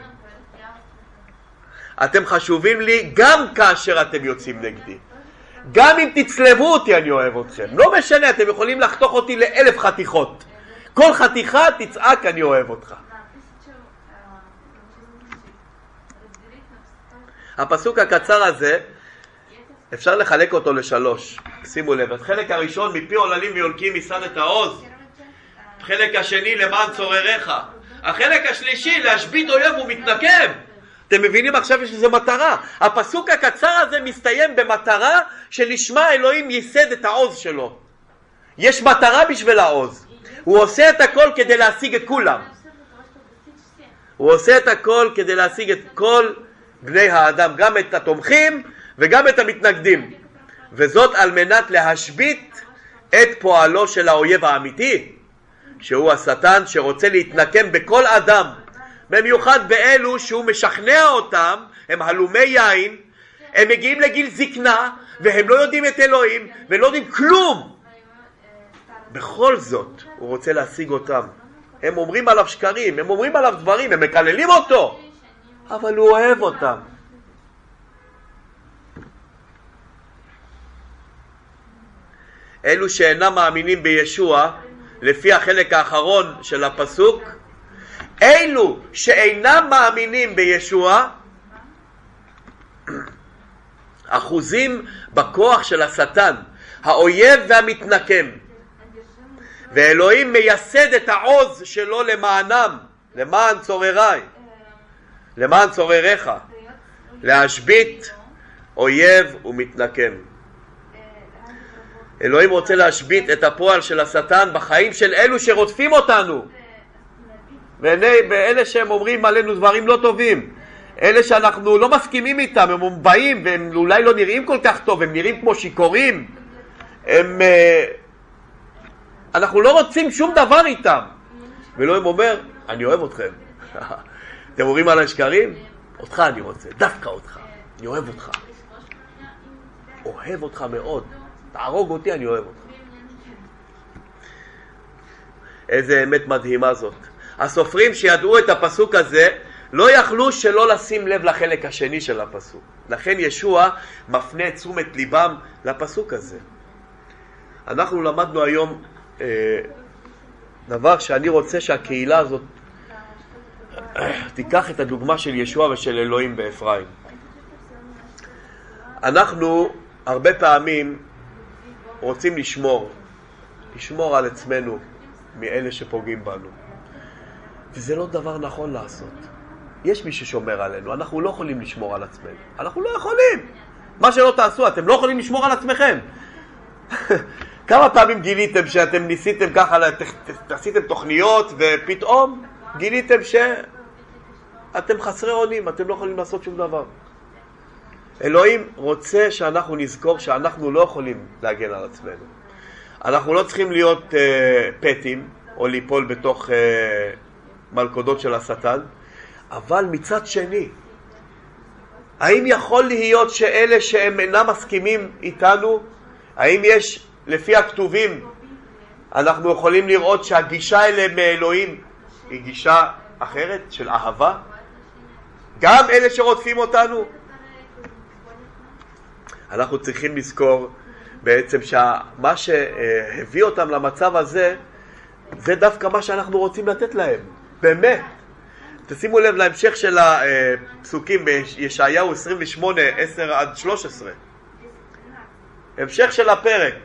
אתם חשובים לי גם כאשר אתם יוצאים נגדי. גם אם תצלבו אותי אני אוהב אתכם. לא משנה, אתם יכולים לחתוך אותי לאלף חתיכות. כל חתיכה תצעק אני אוהב אותך. הפסוק הקצר הזה, אפשר לחלק אותו לשלוש. שימו לב, החלק הראשון, מפי עוללים ויונקים ייסד את העוז. החלק השני, למען צורריך. החלק השלישי, להשבית אויב ומתנקם. אתם מבינים עכשיו יש מטרה. הפסוק הקצר הזה מסתיים במטרה שלשמה אלוהים ייסד את העוז שלו. יש מטרה בשביל העוז. הוא עושה את הכל כדי להשיג את כולם. הוא עושה את הכל כדי להשיג את כל בני האדם, גם את התומכים וגם את המתנגדים. וזאת על מנת להשבית את פועלו של האויב האמיתי, שהוא השטן שרוצה להתנקם בכל אדם, במיוחד באלו שהוא משכנע אותם, הם הלומי יין, הם מגיעים לגיל זקנה והם לא יודעים את אלוהים ולא יודעים כלום. בכל זאת הוא רוצה להשיג אותם. הם אומרים עליו שקרים, הם אומרים עליו דברים, הם מקללים אותו, אבל הוא אוהב אותם. אלו שאינם מאמינים בישוע, לפי החלק האחרון של הפסוק, אלו שאינם מאמינים בישוע, אחוזים בכוח של השטן, האויב והמתנקם. ואלוהים מייסד את העוז שלו למענם, למען צורריי, למען צורריך, להשבית אויב ומתנקם. אלוהים רוצה להשבית את הפועל של השטן בחיים של אלו שרודפים אותנו. ואלה שהם אומרים עלינו דברים לא טובים. אלה שאנחנו לא מסכימים איתם, הם באים והם אולי לא נראים כל כך טוב, הם נראים כמו שיכורים. הם... אה, אנחנו לא רוצים שום דבר איתם. ואלוהים אומר, אני אוהב אתכם. אתם אומרים עליי שקרים? אותך אני רוצה, דווקא אותך. אני אוהב אותך. אוהב אותך מאוד. תהרוג אותי, אני אוהב אותך. איזה אמת מדהימה זאת. הסופרים שידעו את הפסוק הזה לא יכלו שלא לשים לב לחלק השני של הפסוק. לכן ישוע מפנה את תשומת ליבם לפסוק הזה. אנחנו למדנו היום אה, דבר שאני רוצה שהקהילה הזאת תיקח את הדוגמה של ישוע ושל אלוהים באפרים. אנחנו הרבה פעמים רוצים לשמור, לשמור על עצמנו מאלה שפוגעים בנו. וזה לא דבר נכון לעשות. יש מי ששומר עלינו, אנחנו לא יכולים לשמור על עצמנו. אנחנו לא יכולים. מה שלא תעשו, אתם לא יכולים לשמור על עצמכם. כמה פעמים גיליתם שאתם ניסיתם ככה, עשיתם תוכניות ופתאום גיליתם שאתם חסרי אונים, אתם לא יכולים לעשות שום דבר. אלוהים רוצה שאנחנו נזכור שאנחנו לא יכולים להגן על עצמנו. אנחנו לא צריכים להיות uh, פטים או ליפול בתוך uh, מלכודות של השטן, אבל מצד שני, האם יכול להיות שאלה שהם אינם מסכימים איתנו, האם יש, לפי הכתובים, אנחנו יכולים לראות שהגישה אליהם מאלוהים היא גישה אחרת, של אהבה? גם אלה שרודפים אותנו, אנחנו צריכים לזכור בעצם שמה שהביא אותם למצב הזה זה דווקא מה שאנחנו רוצים לתת להם, באמת. תשימו לב להמשך של הפסוקים בישעיהו 28, 10 עד 13. המשך של הפרק.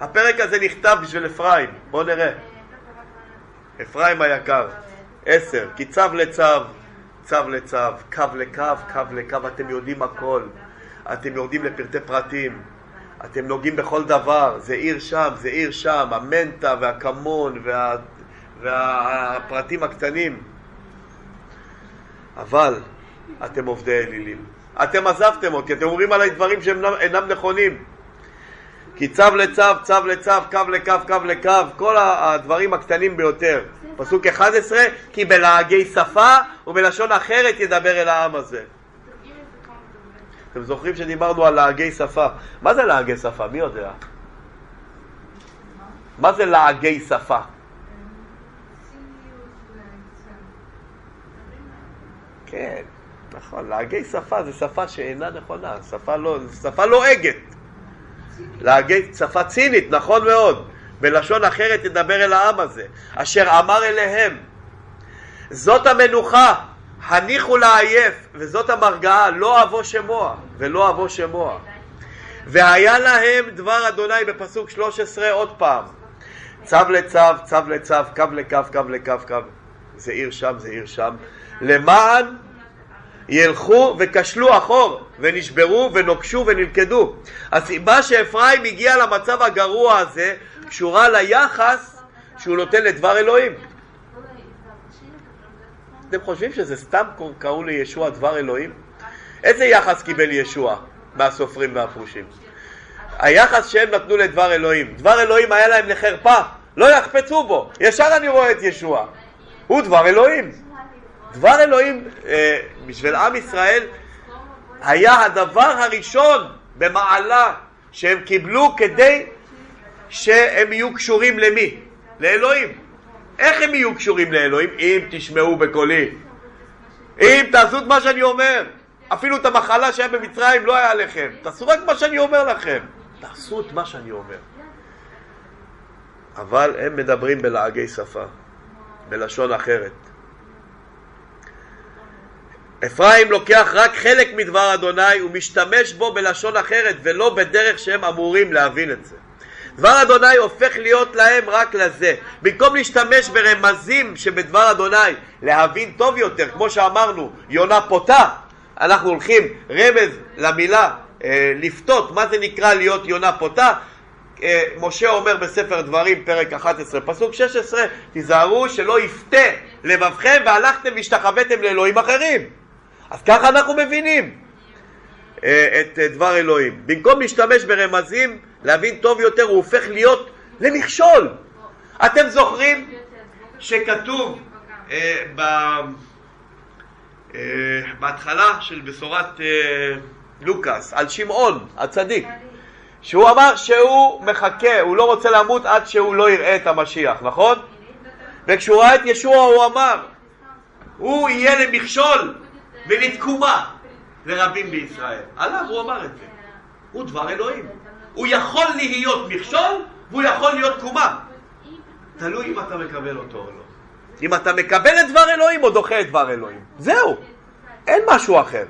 הפרק הזה נכתב בשביל אפרים, בואו נראה. אפרים היקר, 10, כי צו לצו, צו לצו, קו לקו, קו לקו, אתם יודעים הכל. אתם יורדים לפרטי פרטים, אתם נוגעים בכל דבר, זה עיר שם, זה עיר שם, המנטה והכמון וה... והפרטים הקטנים. אבל אתם עובדי אלילים. אתם עזבתם אותי, אתם אומרים עליי דברים שהם לא- אינם נכונים. כי צו לצו, צו לצו, קו לקו, קו לקו, כל הדברים הקטנים ביותר. פסוק 11, כי בלעגי שפה ובלשון אחרת ידבר אל העם הזה. אתם זוכרים שדיברנו על לעגי שפה. מה זה לעגי שפה? מי יודע? מה זה לעגי שפה? כן, נכון, לעגי שפה זה שפה שאינה נכונה, שפה לא, שפה לועגת. לעגי, שפה צינית, נכון מאוד. בלשון אחרת תדבר אל העם הזה, אשר אמר אליהם, זאת המנוחה, הניחו לעייף, וזאת המרגעה, לא אבוא שמוע, ולא אבוא שמוע. והיה להם דבר אדוני בפסוק 13 עוד פעם, צו לצו, צו לצו, קו לקו, קו לקו, קו, זה עיר שם, זה עיר שם, למען ילכו וכשלו אחור, ונשברו ונוקשו ונלכדו. הסיבה שאפרים הגיע למצב הגרוע הזה קשורה ליחס שהוא נותן לדבר אלוהים. אתם חושבים שזה סתם קראו לישוע דבר אלוהים? איזה יחס קיבל ישוע מהסופרים והפרושים? היחס שהם נתנו לדבר אלוהים. דבר אלוהים היה להם לחרפה, לא יחפצו בו. ישר אני רואה את ישוע. הוא דבר אלוהים. דבר אלוהים אה, בשביל עם ישראל היה הדבר הראשון במעלה שהם קיבלו כדי שהם יהיו קשורים למי? לאלוהים. איך הם יהיו קשורים לאלוהים? אם תשמעו בקולי. אם תעשו את מה שאני אומר. אפילו את המחלה שהיה במצרים לא היה לכם. תעשו רק מה שאני אומר לכם. תעשו את מה שאני אומר. אבל הם מדברים בלעגי שפה, בלשון אחרת. אפרים לוקח רק חלק מדבר אדוני ומשתמש בו בלשון אחרת ולא בדרך שהם אמורים להבין את זה. דבר אדוני הופך להיות להם רק לזה. במקום להשתמש ברמזים שבדבר אדוני להבין טוב יותר, כמו שאמרנו, יונה פותה, אנחנו הולכים רמז למילה אה, לפתות, מה זה נקרא להיות יונה פותה? אה, משה אומר בספר דברים, פרק 11, פסוק 16, תיזהרו שלא יפתה לבבכם והלכתם והשתחוויתם לאלוהים אחרים. אז ככה אנחנו מבינים את אה, דבר אלוהים. במקום להשתמש ברמזים, להבין טוב יותר, הוא הופך להיות למכשול. אתם זוכרים שכתוב אה, ב, אה, בהתחלה של בשורת אה, לוקאס על שמעון הצדיק, שהוא אמר שהוא מחכה, הוא לא רוצה למות עד שהוא לא יראה את המשיח, נכון? וכשהוא ראה את ישוע הוא אמר, הוא יהיה למכשול ולתקומה לרבים בישראל. עליו הוא אמר את זה. הוא דבר אלוהים. הוא יכול להיות מכשול והוא יכול להיות תקומה. תלוי אם אתה מקבל אותו או לא. אם אתה מקבל את דבר אלוהים או דוחה את דבר אלוהים. זהו. אין משהו אחר.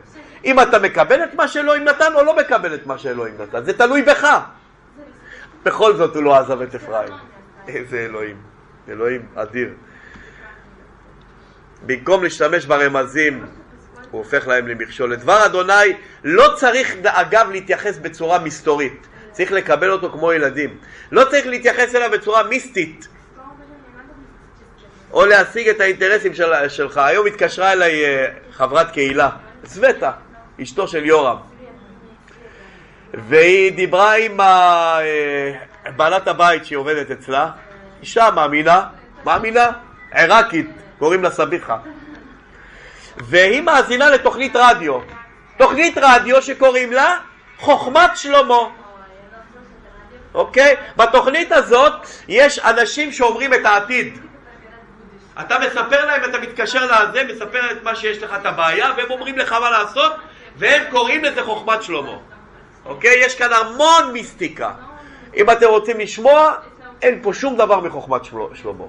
אם אתה מקבל את מה שאלוהים נתן או לא מקבל את מה שאלוהים נתן. זה תלוי בך. בכל זאת הוא לא עזב את אפרים. איזה אלוהים. אלוהים אדיר. במקום להשתמש ברמזים הוא הופך להם למכשול. לדבר אדוני לא צריך אגב להתייחס בצורה מסתורית, צריך לקבל אותו כמו ילדים. לא צריך להתייחס אליו בצורה מיסטית, או להשיג את האינטרסים של, שלך. היום התקשרה אליי אה, חברת קהילה, סווטה, אשתו של יורם, והיא דיברה עם. אה, בעלת הבית שהיא עובדת אצלה, אישה מאמינה, מאמינה, עיראקית, קוראים לה סביחה. והיא מאזינה לתוכנית רדיו. תוכנית רדיו שקוראים לה חוכמת שלמה. אוקיי? בתוכנית הזאת יש אנשים שאומרים את העתיד. אתה מספר להם, אתה מתקשר לזה, מספר את מה שיש לך, את הבעיה, והם אומרים לך מה לעשות, והם קוראים לזה חוכמת שלמה. אוקיי? יש כאן המון מיסטיקה. אם אתם רוצים לשמוע, אין פה שום דבר מחוכמת שלמה.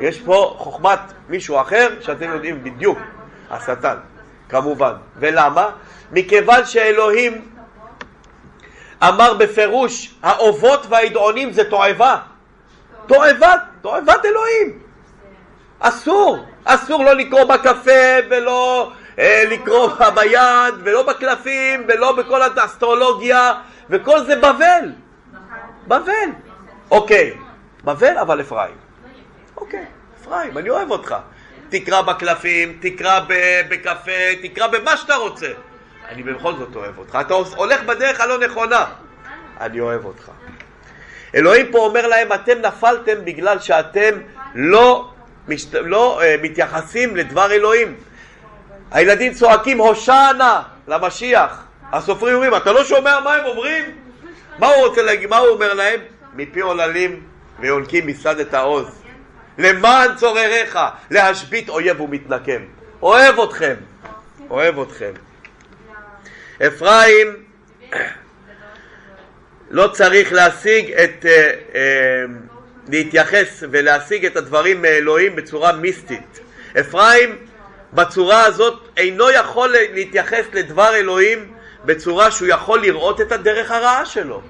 יש פה חוכמת מישהו אחר, שאתם יודעים בדיוק השטן, כמובן. ולמה? מכיוון שאלוהים אמר בפירוש, האובות והידעונים זה תועבה. תועבה, תועבת אלוהים. אסור, אסור לא לקרוא בקפה ולא אה, לקרוא ביד ולא בקלפים ולא בכל האסטרולוגיה וכל זה בבל. בבל. אוקיי, בבל אבל אפרים. אוקיי, אפרים, אני אוהב אותך. תקרא בקלפים, תקרא בקפה, תקרא במה שאתה רוצה. אני בכל זאת אוהב אותך. אתה הולך בדרך הלא נכונה. אני אוהב אותך. אלוהים פה אומר להם, אתם נפלתם בגלל שאתם לא, משת... לא uh, מתייחסים לדבר אלוהים. הילדים צועקים הושענה למשיח. הסופרים אומרים, אתה לא שומע מה הם אומרים? מה הוא רוצה להגיד? מה הוא אומר להם? מפי עוללים ויונקים מסעדת העוז. למען צורריך, להשבית אויב ומתנקם. אוהב אתכם, אוהב אתכם. אפרים לא צריך להשיג את uh, uh, להתייחס ולהשיג את הדברים מאלוהים בצורה מיסטית. אפרים בצורה הזאת אינו יכול להתייחס לדבר אלוהים בצורה שהוא יכול לראות את הדרך הרעה שלו.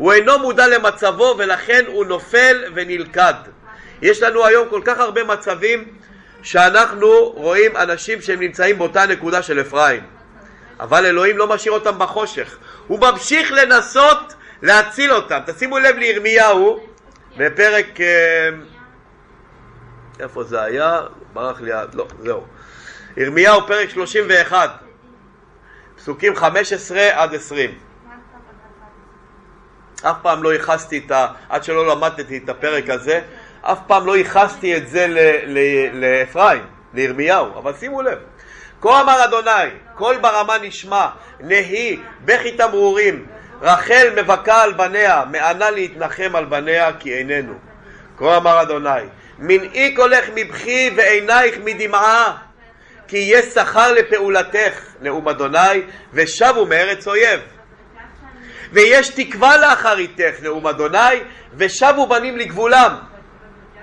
הוא אינו מודע למצבו ולכן הוא נופל ונלכד. יש לנו היום כל כך הרבה מצבים שאנחנו רואים אנשים שהם נמצאים באותה נקודה של אפרים. אבל אלוהים לא משאיר אותם בחושך. הוא ממשיך לנסות להציל אותם. תשימו לב לירמיהו בפרק... אה, איפה זה היה? ברח לי... לא, זהו. ירמיהו פרק 31, פסוקים 15 עד 20. אף פעם לא ייחסתי את ה... עד שלא למדתי את הפרק הזה, אף פעם לא ייחסתי את זה לאפרים, לירמיהו, אבל שימו לב. כה אמר אדוני, קול ברמה נשמע, נהי, בכי תמרורים, רחל מבכה על בניה, מענה להתנחם על בניה כי איננו. כה אמר אדוני, מנעי קולך מבכי ועינייך מדמעה, כי יש שכר לפעולתך, נאום אדוני, ושבו מארץ אויב. ויש תקווה לאחריתך, נאום אדוני, ושבו בנים לגבולם.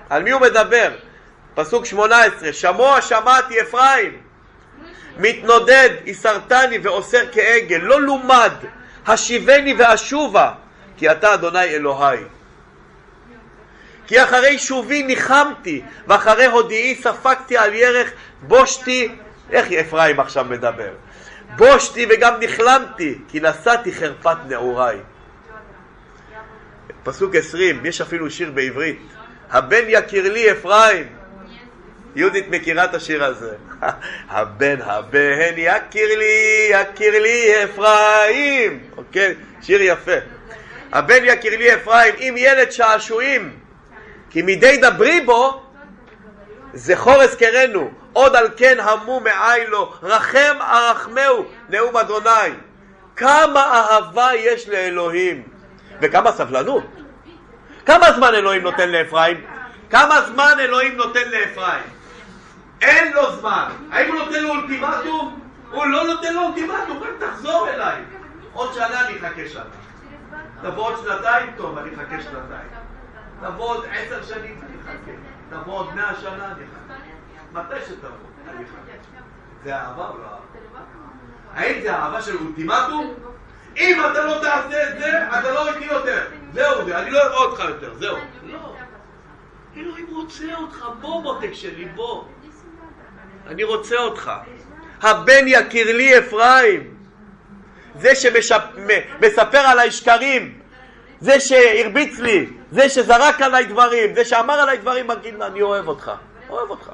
על מי הוא מדבר? פסוק 18, שמוע שמעתי אפרים, מתנודד, יסרתני ואוסר כעגל, לא לומד, השיבני ואשובה, כי אתה אדוני אלוהי. כי אחרי שובי ניחמתי, ואחרי הודיעי ספגתי על ירך, בושתי, איך אפרים עכשיו מדבר? בושתי וגם נכלמתי, כי נשאתי חרפת נעוריי. פסוק עשרים, יש אפילו שיר בעברית, הבן יכיר לי אפרים. יהודית מכירה את השיר הזה. הבן הבן יכיר לי, יכיר לי אפרים. אוקיי? שיר יפה. הבן יכיר לי אפרים, אם ילד שעשועים, כי מדי דברי בו, זכור אזכרנו, עוד על כן המו מעי לו, רחם ארחמהו, נאום אדוני. כמה אהבה יש לאלוהים, וכמה סבלנות. כמה זמן אלוהים נותן לאפרים? כמה זמן אלוהים נותן לאפרים? אין לו זמן. האם הוא נותן לו אולטימטום? הוא לא נותן לו אולטימטום, רק תחזור אליי. עוד שנה אני אחכה שנה. תבוא עוד שנתיים, טוב, אני אחכה שנתיים. תבוא עוד עשר שנים, אני אחכה. תבוא עוד מאה שנה, אני אחכה. מתי שתבוא, אני אחכה. זה אהבה או לא אהבה? האם זה אהבה של אולטימטום? אם אתה לא תעשה את זה, אתה לא איתי יותר. זהו זה, אני לא אראה אותך יותר, זהו. לא. אלוהים רוצה אותך, בוא מותק שלי, בוא. אני רוצה אותך. הבן יכיר לי אפרים. זה שמספר עליי שקרים, זה שהרביץ לי, זה שזרק עליי דברים, זה שאמר עליי דברים, מגיד אני אוהב אותך. אוהב אותך.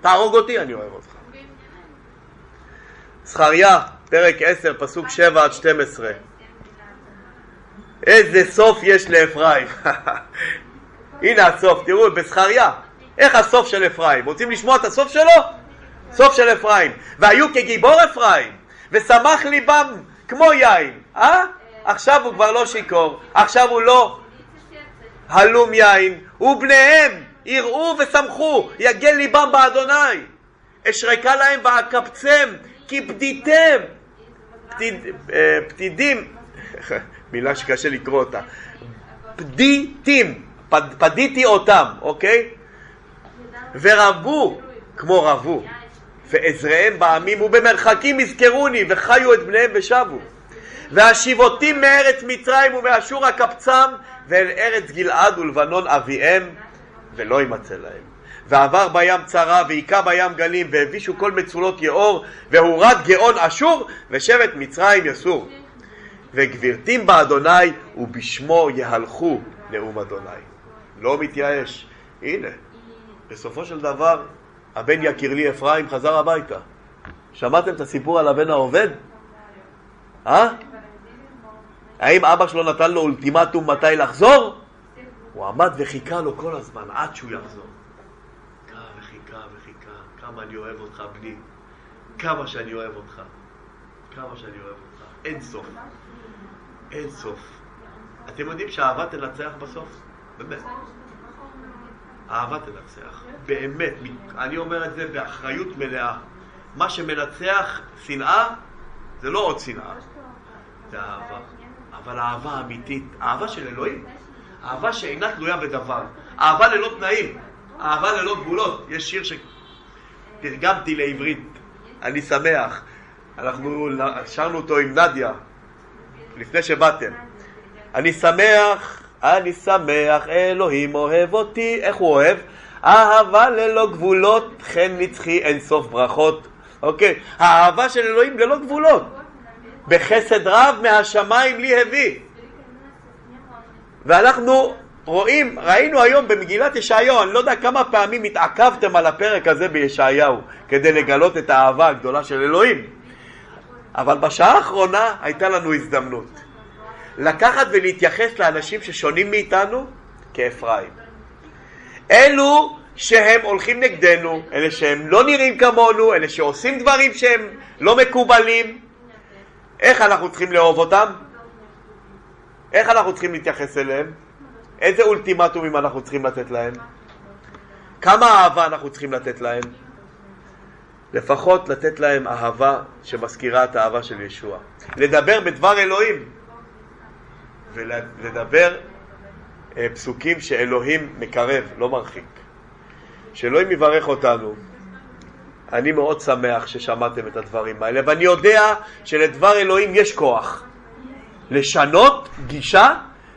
תהרוג אותי, אני אוהב אותך. זכריה, פרק 10, פסוק 7 עד 12. איזה סוף יש לאפרים. הנה הסוף, תראו, בזכריה, איך הסוף של אפרים? רוצים לשמוע את הסוף שלו? סוף של אפרים. והיו כגיבור אפרים, ושמח ליבם כמו יין. אה? עכשיו הוא כבר לא שיכור, עכשיו הוא לא הלום יין, ובניהם יראו ושמחו, יגל ליבם באדוני. אשרקה להם ואקבצם, כי פדיתם. פדיד, אה, מילה שקשה לקרוא אותה. פדיתים, פד, פדיתי אותם, אוקיי? ורבו כמו רבו, ועזריהם בעמים ובמרחקים יזכרוני, וחיו את בניהם ושבו. והשיבותים מארץ מצרים ומאשור הקפצם ואל ארץ גלעד ולבנון אביהם ולא ימצא להם. ועבר בים צרה והיכה בים גלים והבישו כל מצולות יאור והורד גאון אשור ושבט מצרים יסור. וגבירתים באדוני ובשמו יהלכו נאום אדוני. לא מתייאש. הנה, בסופו של דבר הבן יקיר לי אפרים חזר הביתה. שמעתם את הסיפור על הבן העובד? אה? האם אבא שלו נתן לו אולטימטום מתי לחזור? הוא עמד וחיכה לו כל הזמן עד שהוא יחזור. חיכה וחיכה וחיכה, כמה אני אוהב אותך בני, כמה שאני אוהב אותך, כמה שאני אוהב אותך, אין סוף, אין סוף. אתם יודעים שאהבה תנצח בסוף? באמת. אהבה תנצח, באמת, אני אומר את זה באחריות מלאה. מה שמנצח שנאה זה לא עוד שנאה, זה אהבה. אבל אהבה אמיתית, אהבה של אלוהים, אהבה שאינה תלויה בדבר. אהבה ללא תנאים, אהבה ללא גבולות. יש שיר שתרגמתי לעברית, אני שמח. אנחנו שרנו אותו עם נדיה, לפני שבאתם. אני שמח, אני שמח, אלוהים אוהב אותי. איך הוא אוהב? אהבה ללא גבולות, חן נצחי אין סוף ברכות. אוקיי? האהבה של אלוהים ללא גבולות. בחסד רב מהשמיים לי הביא. ואנחנו רואים, ראינו היום במגילת ישעיהו, אני לא יודע כמה פעמים התעכבתם על הפרק הזה בישעיהו כדי לגלות את האהבה הגדולה של אלוהים. אבל בשעה האחרונה הייתה לנו הזדמנות לקחת ולהתייחס לאנשים ששונים מאיתנו כאפרים. אלו שהם הולכים נגדנו, אלה שהם לא נראים כמונו, אלה שעושים דברים שהם לא מקובלים, איך אנחנו צריכים לאהוב אותם? איך אנחנו צריכים להתייחס אליהם? איזה אולטימטומים אנחנו צריכים לתת להם? כמה אהבה אנחנו צריכים לתת להם? לפחות לתת להם אהבה שמזכירה את האהבה של ישוע. לדבר בדבר אלוהים ולדבר אה, פסוקים שאלוהים מקרב, לא מרחיק. שאלוהים יברך אותנו. אני מאוד שמח ששמעתם את הדברים האלה, ואני יודע שלדבר אלוהים יש כוח לשנות גישה,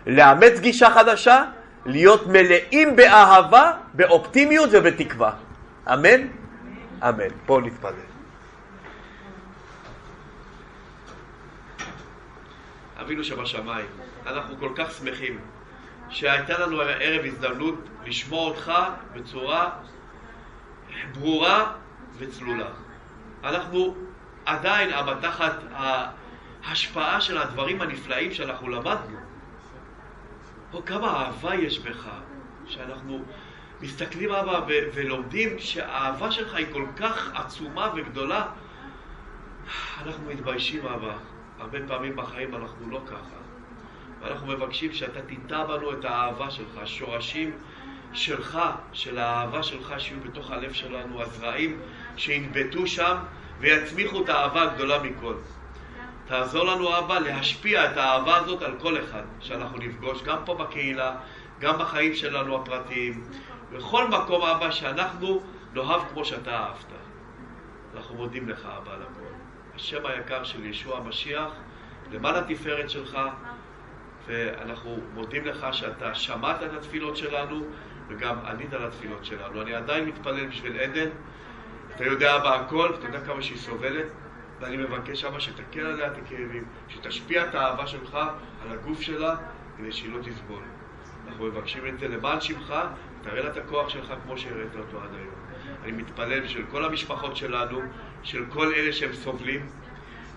לאמץ גישה חדשה, להיות מלאים באהבה, באופטימיות ובתקווה. אמן? אמן. בואו נתפלל. אבינו שבשמיים, אנחנו כל כך שמחים שהייתה לנו הערב הזדמנות לשמוע אותך בצורה ברורה וצלולה. אנחנו עדיין, תחת ההשפעה של הדברים הנפלאים שאנחנו למדנו. או כמה אהבה יש בך, שאנחנו מסתכלים אבא ולומדים שהאהבה שלך היא כל כך עצומה וגדולה. אנחנו מתביישים אבא, הרבה פעמים בחיים אנחנו לא ככה. ואנחנו מבקשים שאתה תיטע בנו את האהבה שלך, השורשים שלך, של האהבה שלך, שיהיו בתוך הלב שלנו, הזרעים שינבטו שם ויצמיחו את האהבה הגדולה מכל. תעזור לנו, אבא, להשפיע את האהבה הזאת על כל אחד שאנחנו נפגוש, גם פה בקהילה, גם בחיים שלנו הפרטיים, בכל מקום, אבא, שאנחנו נאהב כמו שאתה אהבת. אנחנו מודים לך, אבא, על הכל. השם היקר של ישוע המשיח, למען התפארת שלך, ואנחנו מודים לך שאתה שמעת את התפילות שלנו וגם ענית על התפילות שלנו. אני עדיין מתפלל בשביל עדן, אתה יודע אבא הכל, אתה יודע כמה שהיא סובלת, ואני מבקש אבא שתקל עליה את הכאבים, שתשפיע את האהבה שלך על הגוף שלה כדי שהיא לא תסבול. אנחנו מבקשים את זה למען שמך, תראה לה את הכוח שלך כמו שהראית אותו עד היום. אני מתפלל בשביל כל המשפחות שלנו, של כל אלה שהם סובלים,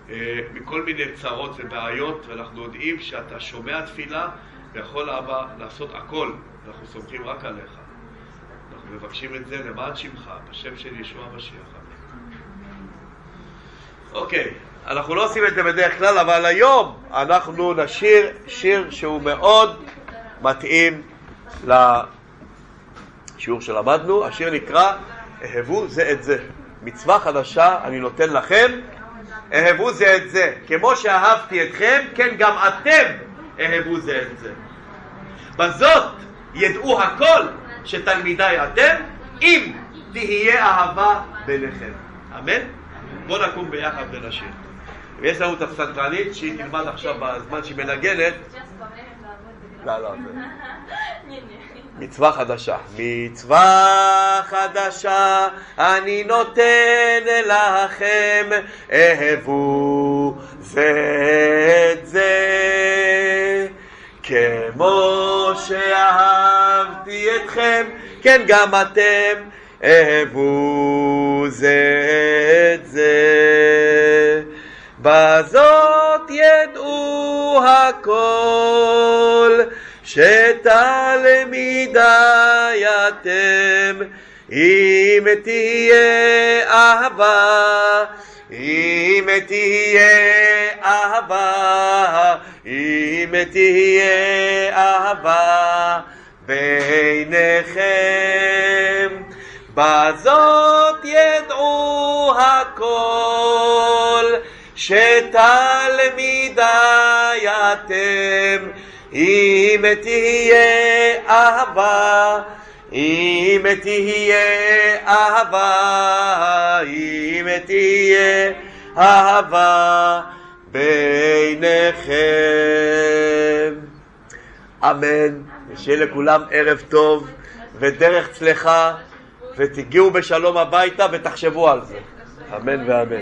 אה, מכל מיני צרות ובעיות, ואנחנו יודעים שאתה שומע תפילה ויכול אבא לעשות הכל, אנחנו סומכים רק עליך. מבקשים את זה למען שמך, בשם של ישוע המשיח. אוקיי, אנחנו לא עושים את זה בדרך כלל, אבל היום אנחנו נשיר שיר שהוא מאוד מתאים לשיעור שלמדנו. השיר נקרא אהבו זה את זה. מצווה חדשה אני נותן לכם, אהבו זה את זה. כמו שאהבתי אתכם, כן גם אתם אהבו זה את זה. בזאת ידעו הכל שתלמידיי אתם, אם תהיה אהבה ביניכם. אמן? בואו נקום ביחד ונשיר. ויש לנו את הפסנתרנית שהיא תלמד עכשיו בזמן שהיא מנגנת. לא, לא, מצווה חדשה. מצווה חדשה אני נותן לכם, אהבו זה את זה. כמו שאהבתי אתכם, כן גם אתם אהבו זה את זה. בזאת ידעו הכל, שתלמידי אתם, אם תהיה אהבה, אם תהיה אהבה, אם תהיה אהבה ביניכם. בזאת ידעו הכל, שתלמידי אתם, אם תהיה אהבה, אם תהיה אהבה, אם תהיה אהבה ביניכם. אמן, ושיהיה לכולם ערב טוב ודרך צלחה, ותגיעו בשלום הביתה ותחשבו על זה. אמן ואמן.